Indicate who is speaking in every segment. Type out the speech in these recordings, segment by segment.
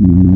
Speaker 1: Mm-hmm.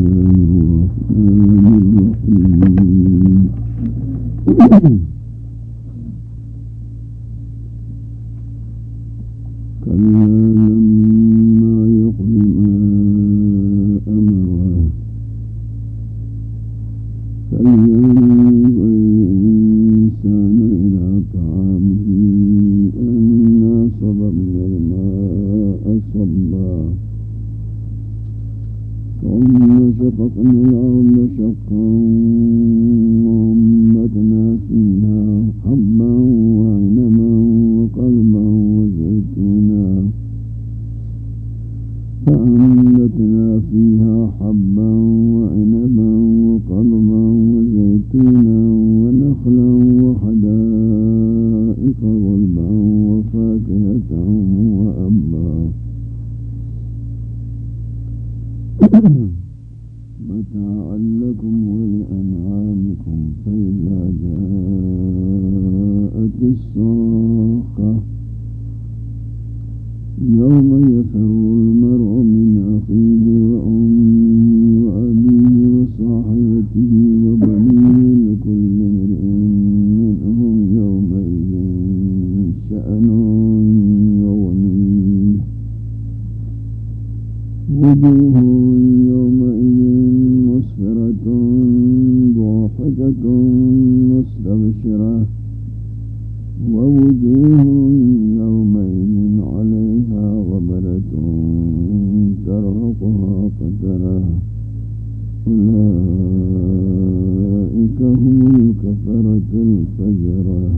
Speaker 1: الفجر.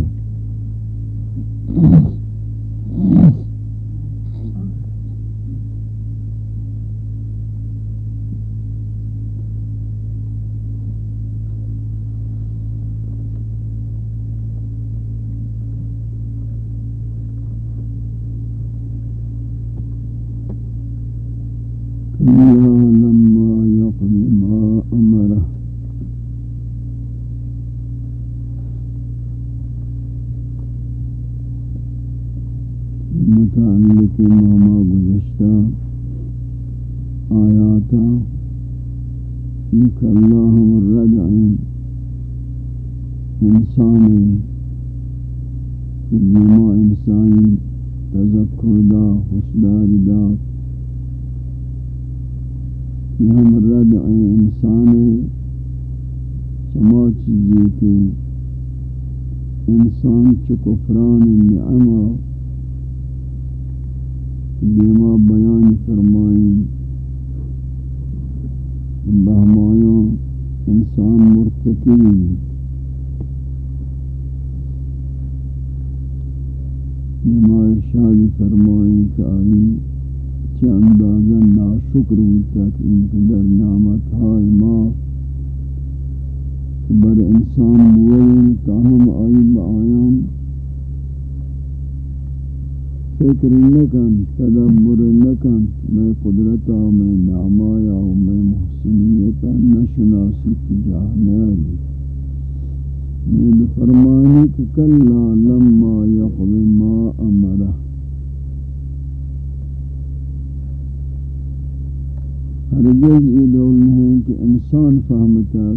Speaker 1: کہ انسان فهمتا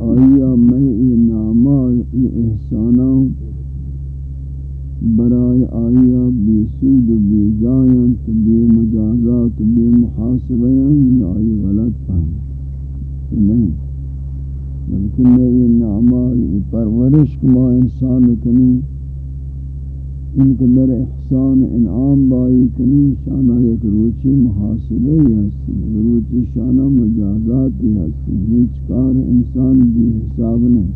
Speaker 1: آیا میں یہ ناما یہ احسانا برائے آیا بے سود بے جائن تو بے مجازات بے محاسبیاں یعنی یہ آئی غلط فہمتا نہیں بلکہ میں یہ ناما یہ پرورش کما انسان کنی ان کو در احسان انعام بائی کنی شانہ یک روچی محاسبہ ہی ہستی روچی شانہ مجازات ہی ہستی ہیچ کار انسان بھی حساب نہیں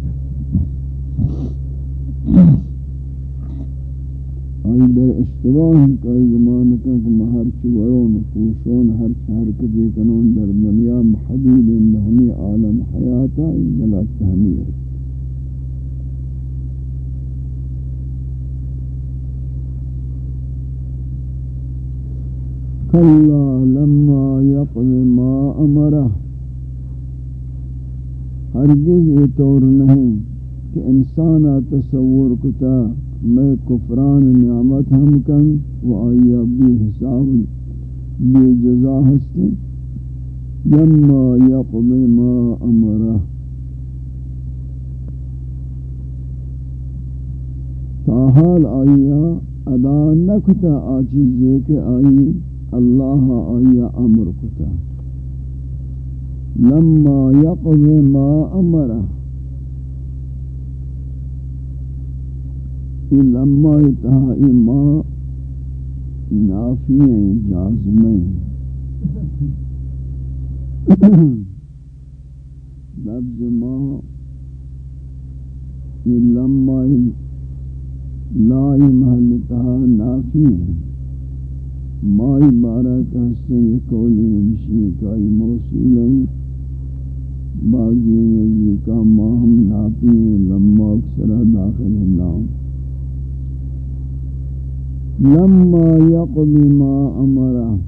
Speaker 1: آئی در اشتباہ کئی گمانکہ کم ہر چی ورون خوشون ہر چی حرکتی کنون در دنیا محبیل اندہمی عالم حیاتا ایلالت فہمی ہے كلا لما يقضي ما امره ہرگز یہ طور نہیں کہ انسان تصور کتا میں کفران نعمت ہم کن و آیا بی حساب، بی جزا ہستے لما یقضی ما امرہ تاحال آیا ادا نکتا آ چیز کہ آئی اللہ آئیا امر کتا۔ لما يقضي ما أمره لما اتہائی ما نافی ہیں جازمیں لفظ ما لما لا محل تہا نافی ہیں۔ ما عبارت حسن یہ قولی مشی کائی موصول ہیں بعضی نزی کا ما ہم نافی ہیں لما اکثرہ داخل اللہ لما يقضي ما امره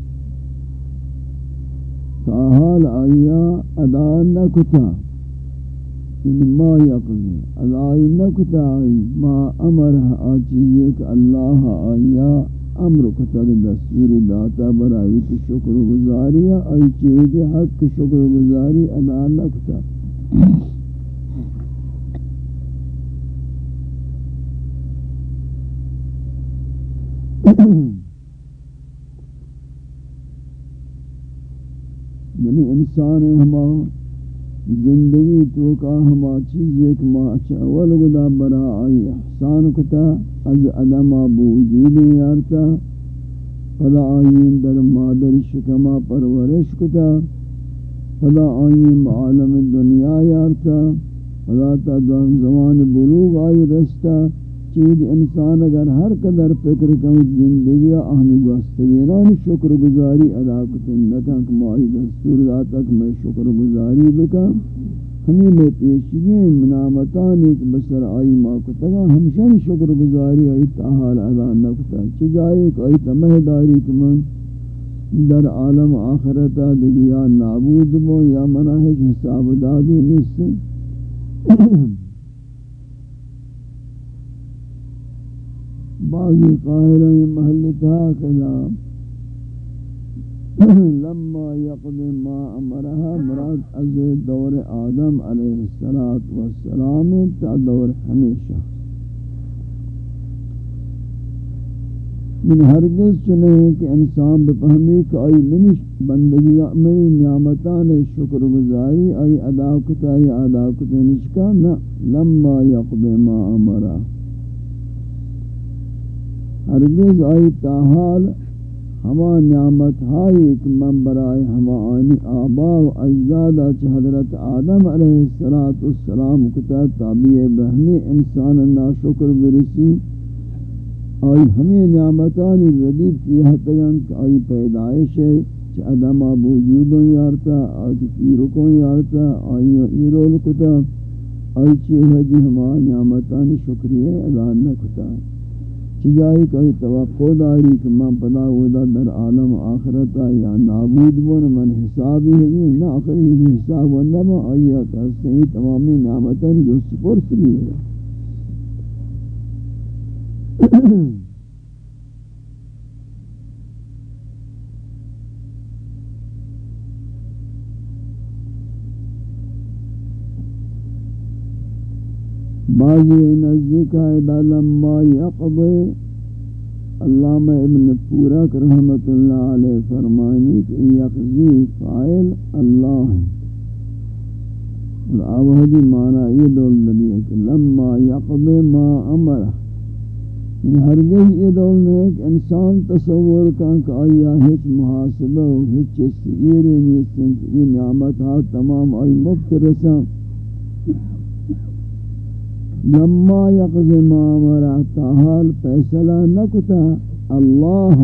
Speaker 1: تاحال آیا ادا نکتا یعنی ما يقضي ادا نکتا آئی ما امره آچیزے کہ اللہ آیا امر کو کتا دستور داتا برای شکر گزاری آئی چیز حق کی شکر گزاری ادا نکتا. یعنی انسان ہما زندگی تو کا ہما چیز ایک ما اول گدا برا آئی احسان کتا از ادم بوجود یارتا فلا آئین در مادر شکما پرورش کتا فلا آئین بعالم دنیا یارتا فلا تا زمان بلوغ آئی رستا چیز انسان اگر ہر قدر فکر کروں زندگی اہمی گوستگی نان یعنی شکر گزاری ادا کتن نکن کہ ماہی دستور داتک میں شکر گزاری بکا ہمیں میں پیشگی منامتان ایک بسر آئی ما کتگا ہمشن شکر گزاری آئی تاحال ادا نکتا. چجائے کہ آئی تمہ داری کمن در عالم آخرتا دیگی یا نابود بو یا مناہج حساب دادی نستے بعضی قائلیں محل تھا لما يقضي ما امرها، مراد از دور آدم علیہ الصلات والسلام تا دور ہمیشہ۔ من ہرگز چنے کہ انسان بفہمی کہ آئی منی بندگی منی نعمتان شکر گزاری آئی ادا کتا یا ادا کتا نشکا نہ لما يقضي ما امرها۔ ہرگز آئی تاحال ہما نعمت ہائی ایک من برائے ہما آنی آبا و اجدادا چھ حضرت آدم علیہ السلام کتا تابعی بہنی انسان نا شکر برسی۔ آئی ہمیں نعمتانی ردیب کی حتگن کہ آئی پیدائش ہے چھ ادم آب وجودوں یارتا آئی پیرکوں یارتا، آئی ایرول کتا۔ آئی چھ حجی ہما نعمتانی شکریہ ادا نہ کتا ہے چیزائی کوئی توقع داری کہ من پدا ہودا در عالم آخرتا یا نابود بون من حسابی ہے یہ نہ آخری حساب و نبا آئیا کہتے ہیں تمامی نعمتیں جو سپرس بھی ہے بعضی نزدیک ہے لما یقضی علامہ ابن پورک رحمت اللہ علیہ فرمانی کہ یقضی فائل اللہ ہے۔ اور آوہدی معنی یہ دول دلی ہے کہ لما یقضی ما امرہ یعنی ہرگز یہ دول میں ایک انسان تصور کان کہ آیا ہچ محاسبہ و ہچ سئیرے نیستن یہ نعمت ہاں تمام آئی مفت رسان لما یقض ما امرا تاحال فیصلہ نکتا، اللہ.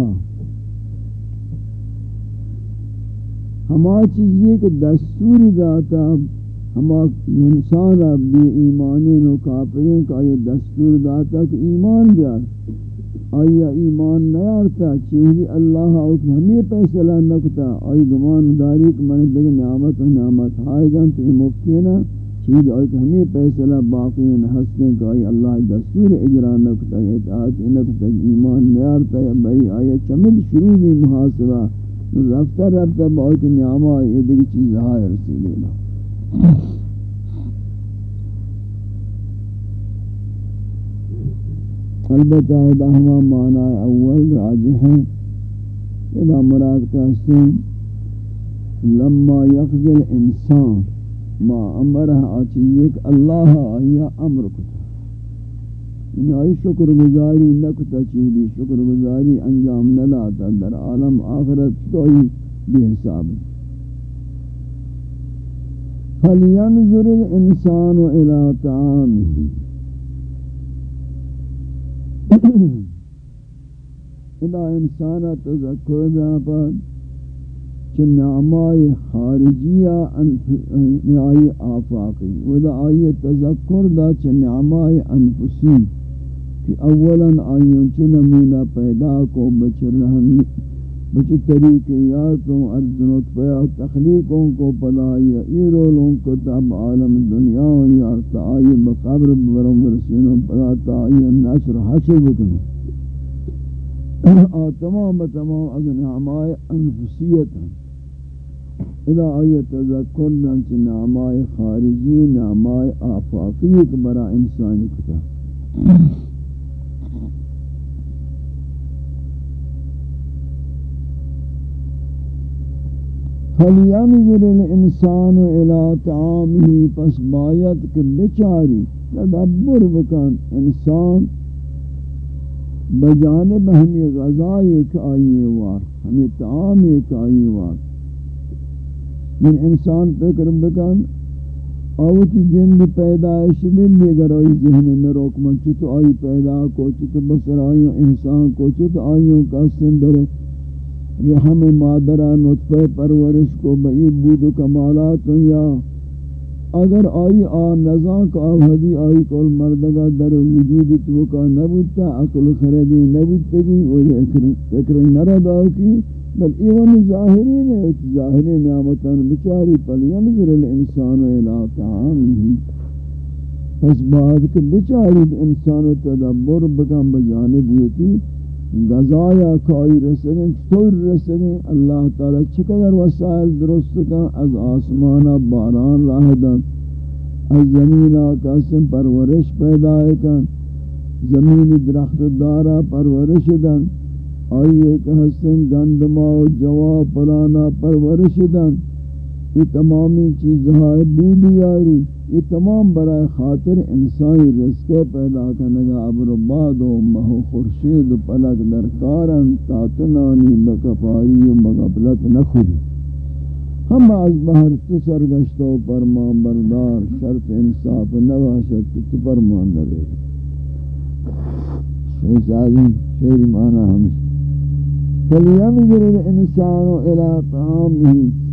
Speaker 1: ہما چیزی کہ دستوری داتا، ہما انسان بی ایمانین و کافرین کا یہ دستور داتا کہ ایمان بیار. آیا ایمان نیارتا، چیزی اللہ اوکی ہمیں فیصلہ نکتا. آئی گمان داری کہ من دیکھ نعمت و نعمت ہائی گن تو یہ مفتی ہے نا؟ چیز اور کہ ہمیں فیصلہ باقی ہیں ہستیں کہ آئی اللہ دستور اجرا نکتا ہے اطاعت نکتا ہے، ایمان نیارتا ہے بھئی آیا چمد شروع بھی محاسبہ رفتہ رفتہ بہت نعمہ، یہ دیکھ چیز ہے رسول اللہ۔ البتہ ادا ہما معنی اول راجح ہیں ادا مراد کا سن لما یقضل انسان۔ ما امرہ آچی ایک اللہ آیا امر کتا یعنی آئی شکر گزاری نکتا چیزی شکر گزاری انجام نلاتا، در عالم آخرت توئی بے حساب. فَلْيَنْظُرِ الْإِنسَانُ إِلَىٰ طَعَامِهِ؟ ادا انسان تذکر دا پر کہ نعمائی خارجیہ نعمائی آفاقی ودا آئی تذکر دا چھ نعمائی انفسی، کہ اولا آئیوں چھ نمونہ پیدا کو بچ رہن بچ طریقے طریقیاتوں اردنت پیا تخلیقوں کو پدائی ایرولوں کو تب عالم دنیا یارتا آئی بقبر برم رسینوں پداتا آئی نشر حشر بکنوں۔ تمام تمام. از نعمائی انفسیت ہیں اذا آئی تذکر لنچ نعمائی خارجی نعمائی آفاقیت برا انسانی کتا؟ فَلْيَنْظُرِ الْإِنسَانُ إِلَىٰ طَعَامِهِ؟ پس باید کہ بچاری تدبر بکن انسان بجانب ہمیں غذائی ایک آئیے وار، ہمیں طعام ایک آئیے وار۔ من انسان فکر بکن، آوتی جن پیدایش ملی اگر آئی ذہن نروک من چطو آئی پیدا کو چطو بسر آئیوں انسان کو چطو آئیوں کا سندر رحم مادرہ نطفہ پرورش کو، بئی بود و کمالات یا اگر آئی آ نظام کا آبادی آئی کول مردگا در وجود تو کا نبوتا عقل خردی نبوتگی وہ فکر نرد آو کی، بل ایوان ظاہرین ہے ظاہری نعمتان بچاری پل ینظر الانسان الى طعامی پس بعد کہ بچاری انسان تدبر بکن، بجانب ہوتی غذایا کائی رسگیں چطور رسگیں اللہ تعالی چقدر وسائل درست کا از آسمانا باران راہ دن، از زمین آکاسم پرورش پیدا کن، زمین درخت دارا پرورش دن آئیے کہ حسن گندما و جوا پلانا پرورش دن. یہ تمامی چیزہاں بودی آری یہ تمام برائے خاطر انسانی رزق پیدا کرنگا عبر باد و مہو خورشید پلک درکارن تاتنانی بکفاری و مقبلت نخوری. ہم از بہر تو سرگشتو پرمان بردار، شرط انصاف نواشت تو پرمان نبے شیخ آزی شیری معنی ہمشہ فَلْيَنْظُرِ الْإِنسَانُ إِلَىٰ طَعَامِهِ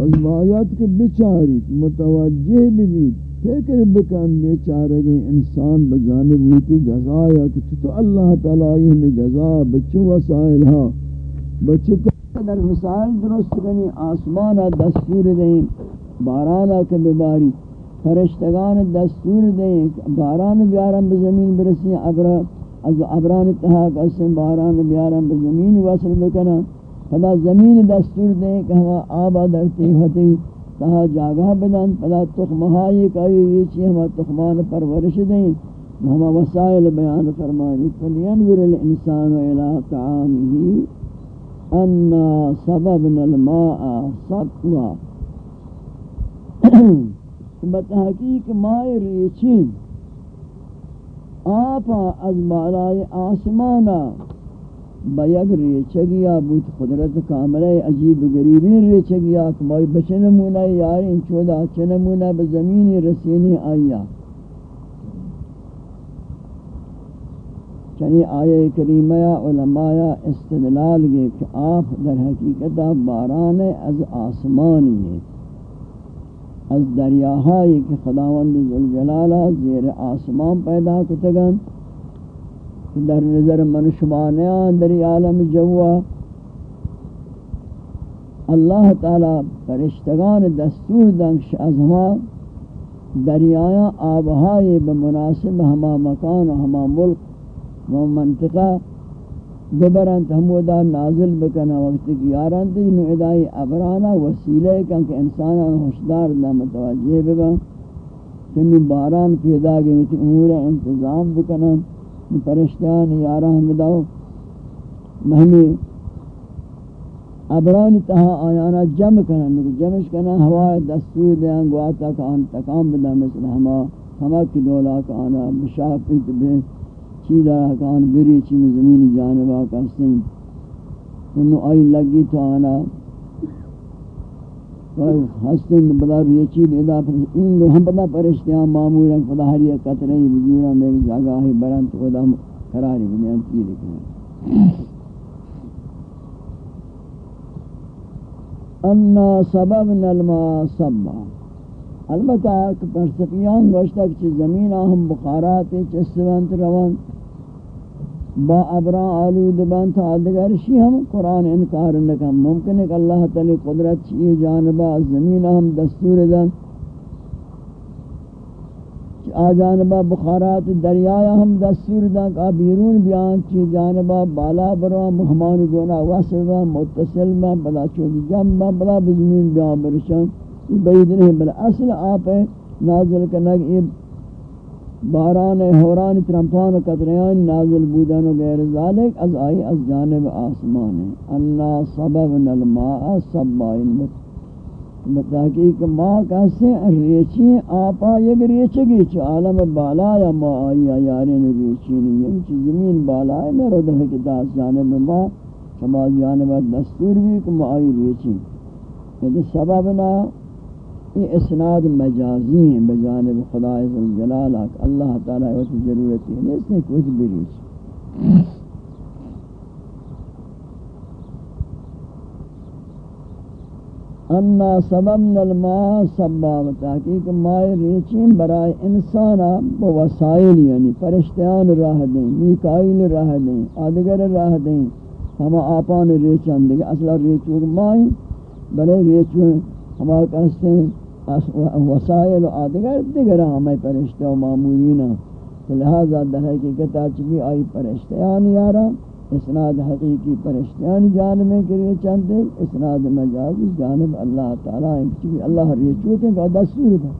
Speaker 1: پس باید کہ بچاری متوجہ بھی فکر بکن بیچارے گئے انسان بجانب ہوتی جزایا کہ تو اللہ تعالیٰ یہ جزا بچو وسائل ہا بچو در وسائل درست کنی آسمانا دستور دیں بارانا کے بباری، فرشتگان دستور دیں باران بیارم بزمین برسی عبر از عبران اتحاق اسم باران بیارم بزمین وصل بکنن. پدا زمین دستور دیں کہ ہما آبا درتی ہوتی تہا جاگہ بدن، پدا تخمہائی کئی یہ چی ہما تخمان پرورش دیں۔ ہما وسائل بیان فرمائنی فَلْيَنْوِرِ الْإِنسَانُ إِلَىٰ طَعَامِهِ أَنَّا سَبَبْنَا الْمَاءَ سَقْوَا۔ بتحقیق مائر ریچین آپا از بالای آسمانا۔ با ریچگیا بود قدرت کاملہ عجیب غریبی ریچگیا کمائی بچنمونہ یارین چودا چنمونہ بزمینی رسینی آیا. یعنی چنی آیہ کریمہ علماء استدلال گے کہ آپ در حقیقت باران از آسمانی ہے. از دریاہائی کہ خداوند ذوالجلالہ زیر آسمان پیدا کتگن. در نظر من شمانیان در عالم جوا. اللہ تعالی فرشتگان دستور دنکش از ہما دریایا آبہائی بمناسب ہما مکان و ہما ملک و منطقہ ببرن ہمودا نازل بکنا وقت کی یاران تی نو ادائی ابرانا وسیلہ کن کہ انسانان ہوشدار دا متوجہ ببا کنی باران پیدا گئی امور انتظام بکنا پرشتیان یاران ہمداو مہمی، ابرانی تہا آیانا جمع کنا جمعش کنا ہوا دستور دیان گواتا کان تکام بدا مثل ہما ہما کی دولا کانا بشاپیت بے چیزا کان، بری چی زمینی جانبا کسیں انو آئی لگی تو آنا ہستن بدا ریچی دیدا پر ان لو ہم بدا پرشتیاں معمولا خدا ہر یک قطرے بجورا میں جگہ ہے برانت خدا قراری بنیان تیرے کرنا انا سببنا الماء صبا البتہ کہ پرسپیان گوشتا کہ زمین ہم بخارات چسوانت روان۔ با ابرا آلود بان تا آدگر شی ہم قرآن انکار نکم. ممکن ہے کہ اللہ تعالی قدرت چیئے جانبا زمین ہم دستور دن. آ جانبا بخارات دریایا ہم دستور دن کہ بیرون بیان چی جانبا بالا بروا مہمان گونا وصفا متصل با بلا چود جمع بلا بزمین بیان برشن. بید نہیں، بلا اصل آپ ہے نازل کنگ، یہ باران ہوران ترمپان و قطریان نازل بودن و غیر ذالک از آئی از جانب آسمان. ہے انا سببنا الماء سبائن. بتحقیق ماء کہتے ہیں ریچی آپا یک ریچگی چھ عالم بالا یا ماء آئی یارین ریچی نہیں ہے چھ زمین بالا ہے نرد حکتاس جانب ماء شما جانب دستور بھی کہ ماء آئی ریچی. یہ سببنا یہ اسناد مجازی ہیں بجانب خدا جلال اللہ تعالیٰ وقت ضرورت ہے اس نے کچھ بریچ انا سببنا الماء سبا تحقیق مائے ریچیں برائے انسانا بوسائل یعنی پرشتیان راہ دیں میکائل راہ دیں آدگر راہ دیں۔ ہم آپان ریچان دیں اصلا ریچوک مائیں بلے ریچوک ہمارے کہتے ہیں وسائل آدگر دیگر ہمیں پرشتہ و معمولین. لہذا در حقیقت چکی آئی پرشتیان یارا، اسناد حقیقی پرشتیان جانب کے لیے چاہتے اسناد مجازی جانب اللہ تعالیٰ چکی اللہ ریچو کے کہ دستور تھا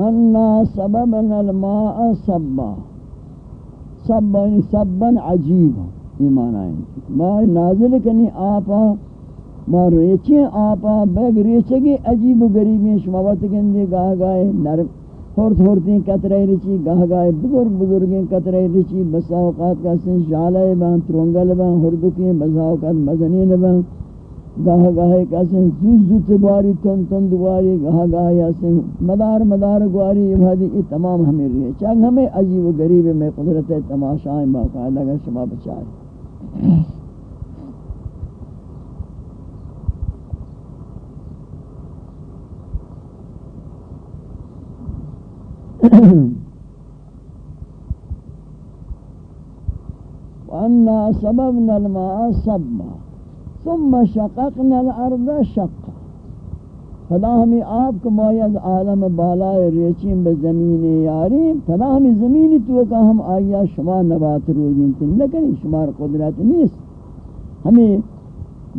Speaker 1: انا سببنا الماء صبا سبن یعنی سبن عجیب. ایمان آئیں ما نازل کنی آپا. ما ریچیں آپا. بیگ ریچگی عجیب و غریبی شما وقت کندی گاہ گائے نرم ہورت ہورتیں قطرے رچی گاہ گائے بزرگ بزرگیں قطرے رچی بسا اوقات کا سن شالے بان ترونگل بان ہردکیں بسا اوقات مزنین بان گاہ گاہ کسے زوز زوز گواری تن تن دواری گاہ گاہ یاسے مدار مدار گواری، یہ یہ تمام ہمیں رہے۔ چاہے ہمیں عجیب و غریب میں قدرت تماشائیں باقاعدہ، اگر شما بچائے وَأَنَّا سَبَبْنَا الْمَاءَ سَبَّا ثم شققنا الارض شقا. فلا ہمیں آپ کو مویز عالم بالا ریچیم بزمین یاریم. فلا ہمیں زمینی تو کہ ہم آیا شما نبات روزین تن. لیکن شمار قدرت نیست. ہمیں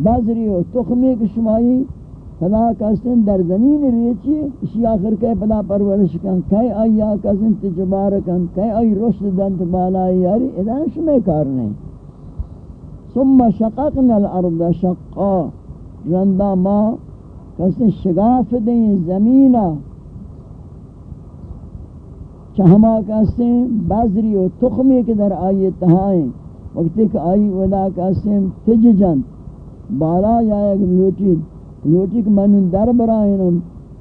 Speaker 1: بازری و تخمی کے شمائی فلا کسن در زمین ریچی. اسی آخر کئی پلا پرورش کن. کئی آیا کسن تجبار کن. کئی آئی رشد دنت بالا یاری. ادھا شمیں کار نہیں. ثم شققنا الارض شقا. رندا ما کسی شگاف دیں زمینہ چہما کسی بازری و تخمی کے در آئی تہائیں. وقت ایک آئی ودا کسی تججن بالا یا ایک لوٹی لوٹی کہ من در برائنم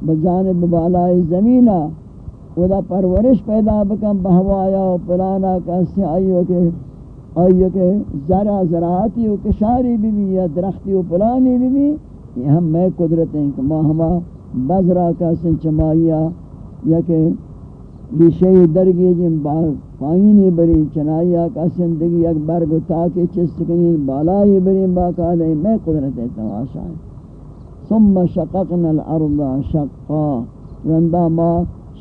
Speaker 1: بجانب بالا زمینہ ودا پرورش پیدا بکن بہوایا و پلانا کسی آئی وکے آئیے کہ ذرا زراعتی و کشاری بھی بھی، یا درختی و پلانی بھی بھی، یہ ہم میں قدرت ہیں کہ ماں ہما بزرا کا سن چمائیا یا کہ بیشی درگی جن پائینی بری، چنائیا کا سندگی ایک برگ تاکہ چستکنین بالائی بری باقاعدہ میں قدرت تماشا ہے ثم شققنا الارض شقا رندا ما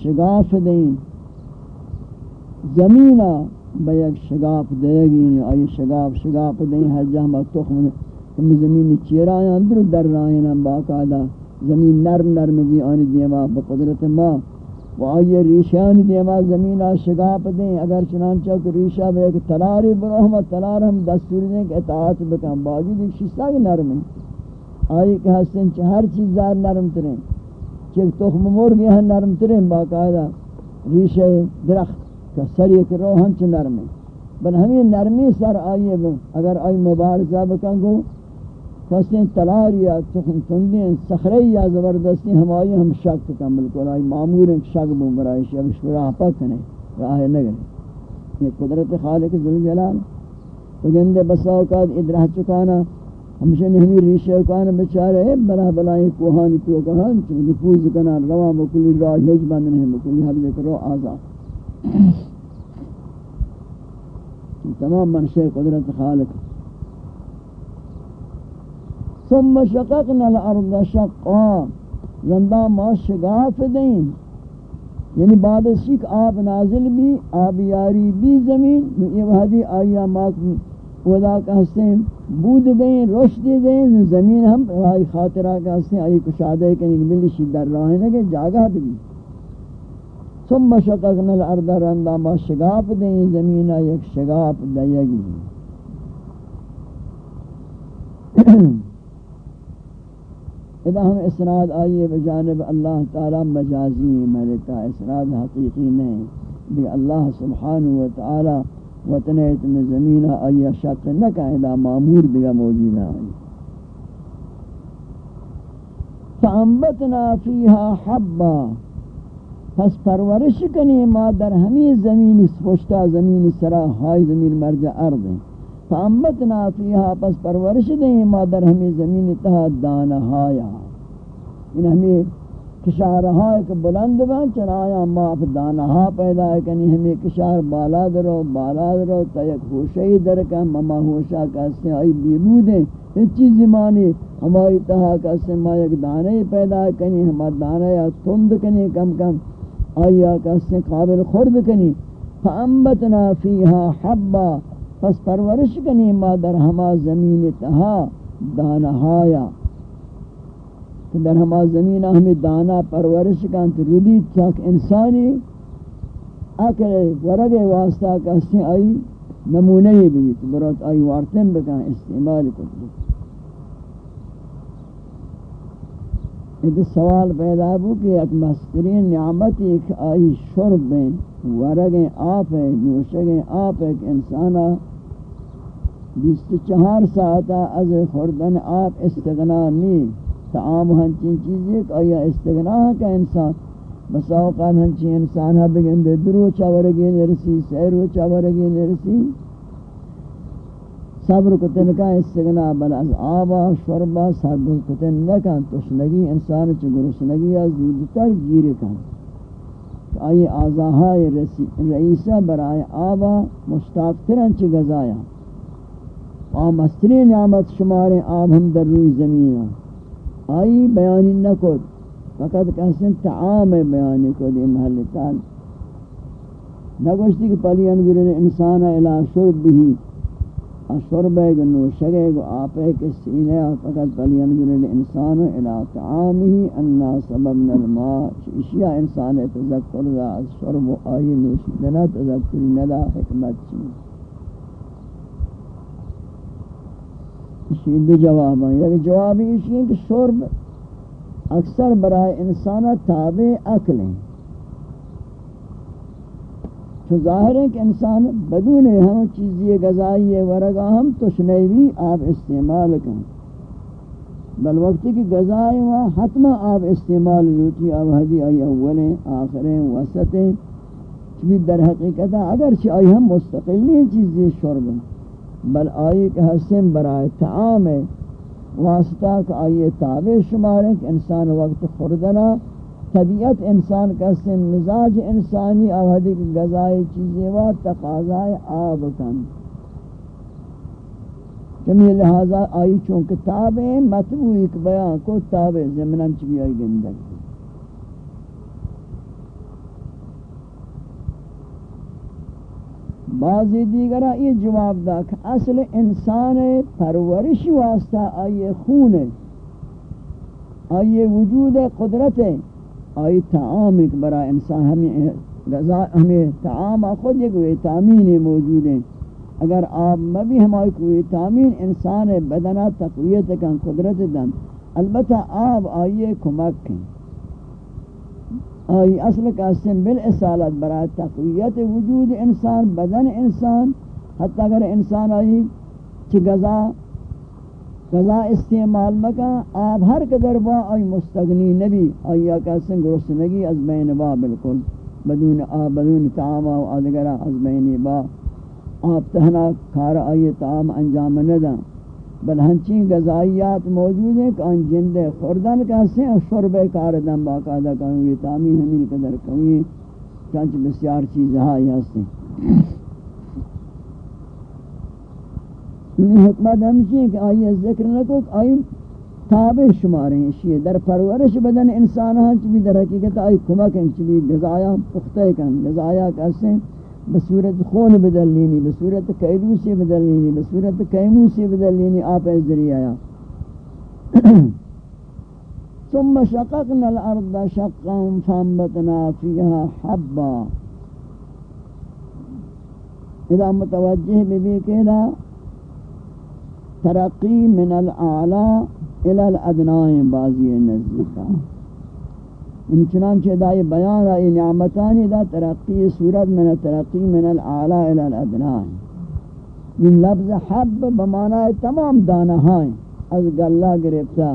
Speaker 1: شگاف دیں۔ زمینہ بیک شگاف دے گی آئی شگاف شگاف دیں ہر جہاں تخم زمین چیرایاں در در رائنا باقاعدہ زمین نرم نرم بھی آنی دیما بقدرت ما. و آئی ریشان دیما زمین شگاپ دیں اگر چنانچہ کہ ریشہ بے ایک تلاری بروہم تلار ہم دستور دیں کہ اطاعت بکن. باوجود ایک شیستہ کی نرم ہے آئی کہ ہستن چھ ہر چیز زار نرم تریں چھ تخم مرگی ہن نرم تریں باقاعدہ ریشہ درخت. کا سری کے روحن چھ نرم ہے؟ بل ہمیں نرمی سر آئیے اگر آئی مبارزہ بکن گو کسیں تلار یا تخم تندیں سخری یا زبردستی ہم ہمائی ہم شک کم بالکل آئی معمور ہیں، شک بو برائی شب شراہ پک نہیں راہ نگرے یہ قدرت خالق ذل تو گندے بسا اوقات ادرہ چکانا ہمشہ نہمی ریشہ اوکانا بچارے بلا بلا یہ کوہانی تو کہاں چون نفوذ کنا روا مکلی راہ ہج بند نہیں مکلی حب ذکر آزاد۔ تمام منشہ قدرت خالق. ثم شققنا الارض شقا. رندا ما شگاف دیں یعنی بعد از شک آب نازل بھی، آب یاری بھی زمین. یہ وحدی آیا ماک ودا کہتے ہیں بود دیں رشد دیں زمین ہم رائی خاطرہ کہتے ہیں آئی کشادہ کنی ملی شید در راہ نگے جاگہ بھی۔ ثم شققنا الارض رندا ما شگاف دیں زمین یک شگاف دیگی۔ اذا ہم اسناد آئیے بجانب اللہ تعالی مجازی ملتا اسناد حقیقی نہیں بھی اللہ سبحانہ وتعالی وطنیت میں زمینہ آئیہ شک نکا اذا معمور دیگا موجود آئی فانبتنا فیہا حبا۔ پس پرورش کنی ما در ہمی زمین سپشتا زمین سرا ہائی زمین مرجع ارض ہیں۔ فامتنا فیہا پس پرورش دیں ما در ہمیں زمین تہا دانہایا ان ہمیں کشارہا ایک بلند بان چنایا ما اپ دانہا پیدا کنی ہمیں کشار بالا درو بالا درو تا یک ہوشی درکا مما ہوشا کہتے ہیں آئی بیبودیں اس چیز زمانی ہمائی تہا کہتے ما یک دانے پیدا کنی، ہما دانے یا تند کنی کم کم آئی کہتے ہیں قابل خورد کنی فامتنا فیہا حبا، پس پرورش کنی ما در ہما زمین تہا دانہایا۔ کہ در ہما زمین ہمیں دانا پرورش کن، تو ردی تک انسانی اکل ورگ واسطہ کسی آئی نمونہ بھی تو برات آئی وارتن بکن، استعمال کرتے یہ سوال پیدا ہو کہ ایک مسترین نعمت ایک آئی شرب میں ورگیں آپ ہے نوشگیں آپ ہے کہ انسانہ بیست چہار ساعتہ از خوردن آپ استغنا نہیں تعام ہنچین چیزیں کہ آیا استغنا کا انسان۔ بس اوقات ہنچین انسان ہا بگن دے درو چاورگی نرسی، سیرو چاورگی نرسی۔ صبر کتن کا استغنا بل از آبا، شربا صبر کتن نکن، تشنگی انسان چھ گرسنگی از دودتا گیر کن. آئی آزاہائی رئیسہ برائے آبا مشتاق ترن چھ گزایا آم نعمت شمار آب ہم در روی زمین آئی بیانی نکد. فقط کہسن تعام بیانی کد یہ محل تال نگوشتی کہ پلی انگرین انسان الہ شرب بھی شرب ہے کہ نوشگ ہے کہ آپ ہے سینے فقط پلی انگرین انسان الہ تعامی انا سببنا الماء اشیاء انسان تذکر دا شرب آئی نوشدنا تذکری ندا حکمت چیز۔ اسی دو جواب ہیں۔ یک جواب اسی ہے کہ شرب اکثر برائے انسانہ تابع عقل ہیں۔ تو ظاہر ہے کہ انسان بدون ہم چیزی غذائی ورگا ہم تشنی بھی آپ استعمال کریں۔ بل وقتی کی غذائی و حتما آپ استعمال لوٹی اب حدی آئی اولیں، آخریں، وسطیں۔ چوی در حقیقت اگرچہ آئی ہم مستقلی چیزی شرب۔ بل آئی کہ حسن برائے تعام ہے۔ واسطہ کہ آئی تابع شمار ہے کہ انسان وقت خوردنا طبیعت انسان کا حسن مزاج انسانی آوہدی کی غذائی چیزیں و تقاضائے آب کن۔ چمی لہذا آئی چون کتاب مطبوعی ایک بیان کو تاب زمنان چی آئی گندگ۔ بعضی دیگرہ یہ جواب دا کہ اصل انسان پرورش واسطہ آئیے خون ہے۔ آئیے وجود قدرت ہے۔ آئی تعام ایک برا انسان، ہمیں غذا، ہمیں تعام، خود ایک ویتامین موجود ہیں۔ اگر آپ مبی ہمائی کو ویتامین انسان بدنہ تقویت کن قدرت دن، البتہ آپ آئیے کمک ہیں۔ آئی اصل کا سم بالاسالت برای تقویت وجود انسان، بدن انسان، حتی اگر انسان آئی چی غذا غذا استعمال مکا آپ ہر قدر با آئی مستغنی نبی، آئی آکا سن گرسنگی از بین با بالکل، بدون آب بدون تعام و آدگرہ از بین با۔ آپ تہنا کھار آئی تعام انجام ندن۔ بل ہنچین غذائیات موجود ہیں کہ ان جندے خوردن کہتے ہیں اور شرب کاردن باقاعدہ کہوں گی تامین ہمین قدر کہوں گی چانچ بسیار چیز ہائی ہستے انہیں حکمت ہمشی ہے کہ آئی ذکر نکو کہ آئی تابع شمار ہیں شیئے۔ در پرورش بدن انسان ہاں چبی در حقیقت آئی کمک ہیں چبی غذایا پختہ کن غذایا کہتے ہیں۔ بصورت خون بدل لینی، بصورت قیدو سے بدل لینی، بصورت قیمو سے بدل لینی، آپ اس ذریعہ آیا۔ ثم شققنا الارض شقا فانبتنا فيها حبا۔ اذا متوجہ بھی کہنا ترقی من الاعلا الى الادناء بعضی نزدیکہ ان چنانچہ دا یہ بیان رہا نعمتانی دا ترقی صورت من ترقی من العلا الى الادنان. من لفظ حب بمعنی تمام دانہ ہیں از گلہ گرفتا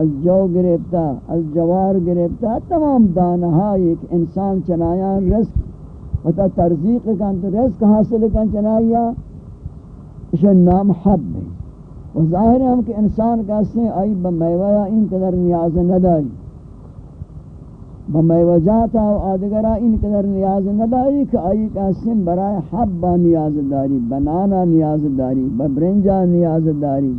Speaker 1: از جو گرفتا از جوار گرفتا تمام دانہ ہیں ایک انسان چنایا رزق و تا ترزیق کن تو رزق حاصل کن چنایا اسے نام حب. و ظاہر ہے ہم کہ انسان کہتے ہیں آئی بمیوہ ان قدر نیاز نداری بمی وجاتا و آدگرہ ان قدر نیاز نداری کہ آئی قاسم برای حبا نیاز داری، بنانا نیاز داری ببرنجا نیاز داری۔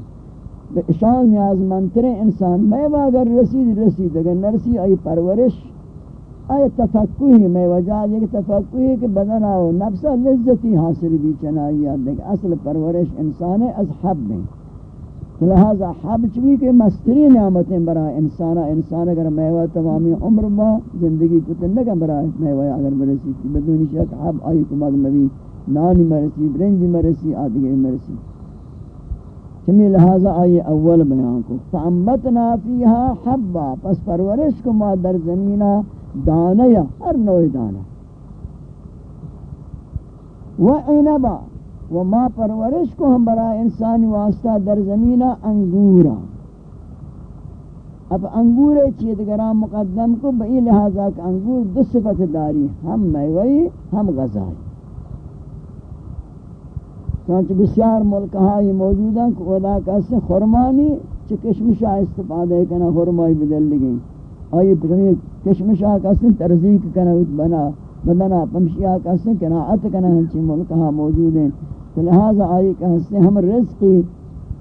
Speaker 1: اشان نیاز منترے انسان میں اگر رسید رسید۔ اگر نرسی، آئی پرورش، آئی تفقوی میں وجہ ایک تفقوی کہ بدن آو نفسا لذتی حاصل بھی چنائی دیکھ، اصل پرورش انسان ہے، از حب میں لہذا حبچ بھی کہ مستری نعمتیں برای انسانا انسان اگر میوہ تمامی عمر با زندگی کو تنگا برای میوہ اگر مرسی تھی بدونی شک حب آئی کمک مبی، نانی مرسی برنج مرسی آدھگی مرسی. چمی لہذا آئی اول بیان کو فعمتنا فیہا حبا، پس پرورش کو ما در زمینہ دانیا ہر نوع دانا وعنبا و ما پرورش کو ہم برا انسانی واسطہ در زمینہ انگورا اب انگور چیت گرام مقدم کو بئی لہذا کہ انگور دو صفت داری ہم میوئی ہم غذائی چونچہ بسیار ملکہائی موجود ہیں کہ ادا کہتے خرمانی چھ کشمشہ استفادہ کنا خرمائی بدل لگیں آئی کشمشہ کہتے ہیں ترزیق کنا، بنا، بدنا پمشیہ کہتے ہیں کناعت کنا ہنچی ملکہا موجود ہیں۔ لہذا آئی کہ ہستے ہم رزقی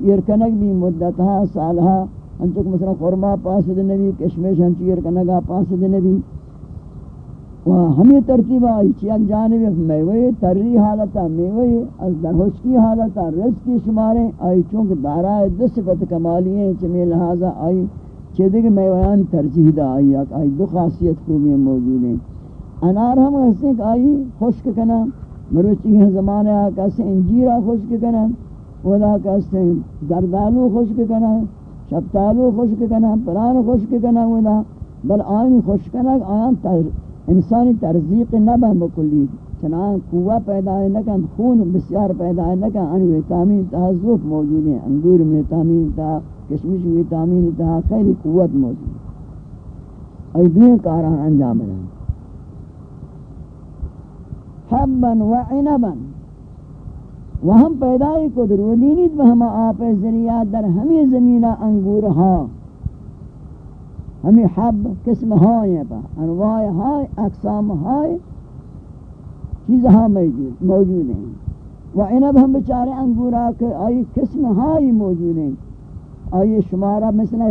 Speaker 1: یرکنک بھی مدتها ہاں، سالها ہاں، انچک مثلا خورما پاسد نبی کشمیش ہنچی یرکنگا پاسد نبی۔ و ہمیں ترتیب آئی چی ایک جانب میوے تری حالتا میوے از درہشکی حالتا، رزقی شمارے۔ آئی چونکہ دارائے دو صفت کمالی ہیں چمی لہذا آئی چی دیکھ میویان ترجیح دا آئی آئی دو خاصیت خوبی موجود ہیں۔ انار ہم ہستے کہ آئی خشک کنا۔ مروچی ہیں زمانے آکا سے انجیرہ خشک کنن ودا کہتے ہیں دردالو خشک کنن شبتالو خشک کنن پران خشک کنن ودا، بل آئین خشک کنن آیان تر انسانی ترزیق نبن بکلی چنان قوہ پیدا ہے نکن خون بسیار پیدا ہے نکن ان ویتامین تحضوف موجود ہیں، انگور ویتامین تا، کشمش ویتامین تا، خیلی قوت موجود ہے ایدین کاران انجام ہے حبا و عنبا۔ و ہم پیدای کو در ودینید و ہم آپ ذریعہ در ہمیں زمینہ انگور ہاں۔ ہمیں حب قسم ہائیں پا انواع ہائیں اقسام ہائیں چیز ہاں موجود ہیں۔ و عنب ہم بچارے انگورا کہ آئی قسم ہائی موجود ہیں۔ آئی شمارہ مثل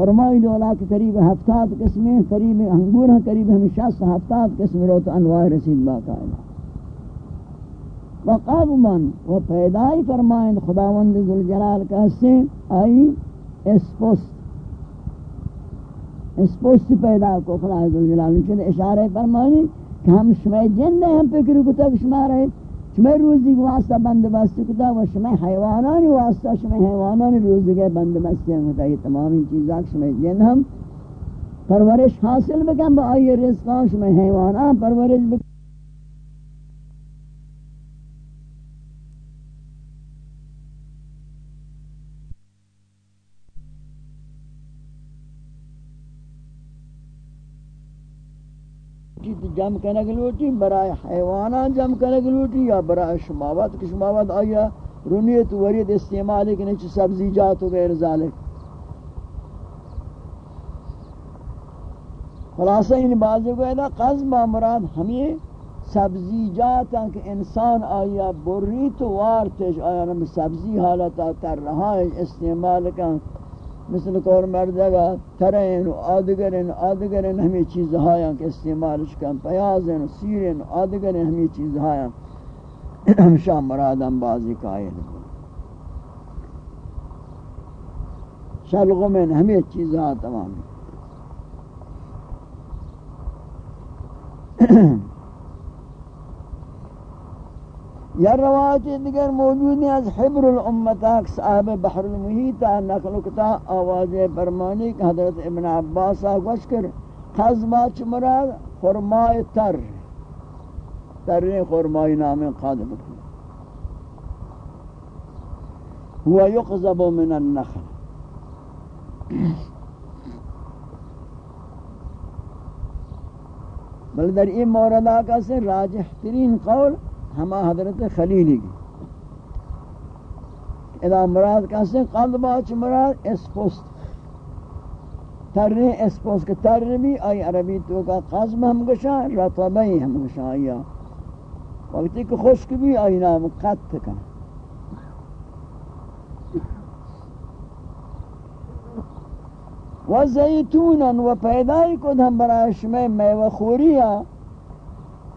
Speaker 1: فرمائی دولا کے قریب ہفتاد قسمیں قریب انگور ہیں قریب ہمیں شخص ہفتاد قسم رو تو انواع رسید باقاعدہ وقاب من، و پیدائی فرمائند خداوند ذوالجلال کا سے آئی اسپوست. اسپوست پیدا کو خدا ذوالجلال نے اشارہ فرمائیں کہ ہم شمع جن نے ہم فکر کو تک شمار رہے شما روزی واسطہ بند بستی کتا و شما حیوانانی واسطہ، شما حیوانانی روزی کے بند بستی ہیں یہ تمامی چیزاں شما جن ہم پرورش حاصل بکن، با آئی رزقان شما حیوانان پرورش بکن. جم کنگ لوٹی برای حیوانان جم کنگ لوٹی، یا برای شماوات کہ شماوات آیا رونیت ورید استعمالی کنی چی سبزی جات و غیر ذالک. خلاصہ ان بازی کو ایدا قضبہ مراد ہمیں سبزی جاتا کہ انسان آیا بری تو وارتش آیا نمی سبزی حالتا تر رہا استعمال کن مثل کور مردگا ترین و آدگرین آدگرین ہمیں چیز ہایاں کہ استعمالش کن، پیازین و سیرین آدگرین ہمیں چیز ہایاں ہمشہ مرادم بازی قائل شلغ میں ہمیں چیز ہاں تمام یا روایت دیگر موجود ہیں از حبر الامتا صاحب بحر المحیطہ نقل کتا آواز برمانی کہ حضرت ابن عباس آگوش کر خزمہ چمراد خرمائی تر تر خرمائی نام قادم کن هو يقذب من النخل۔ بل در این مورد آقا سے راجح ترین قول ہما حضرت خلیلی کی۔ ادا مراد کہتے ہیں قلب آچ مراد؟ اسپوست ترنے اسپوست کے ترنے بھی آئی عربی تو کا قزم ہم گشا رطبئی ہم گشا آیا۔ وقتی کہ خشک بھی آئی نام قط کنا و زیتونا و پیدای کد ہم برای شمی میوہ خوریہ ہاں۔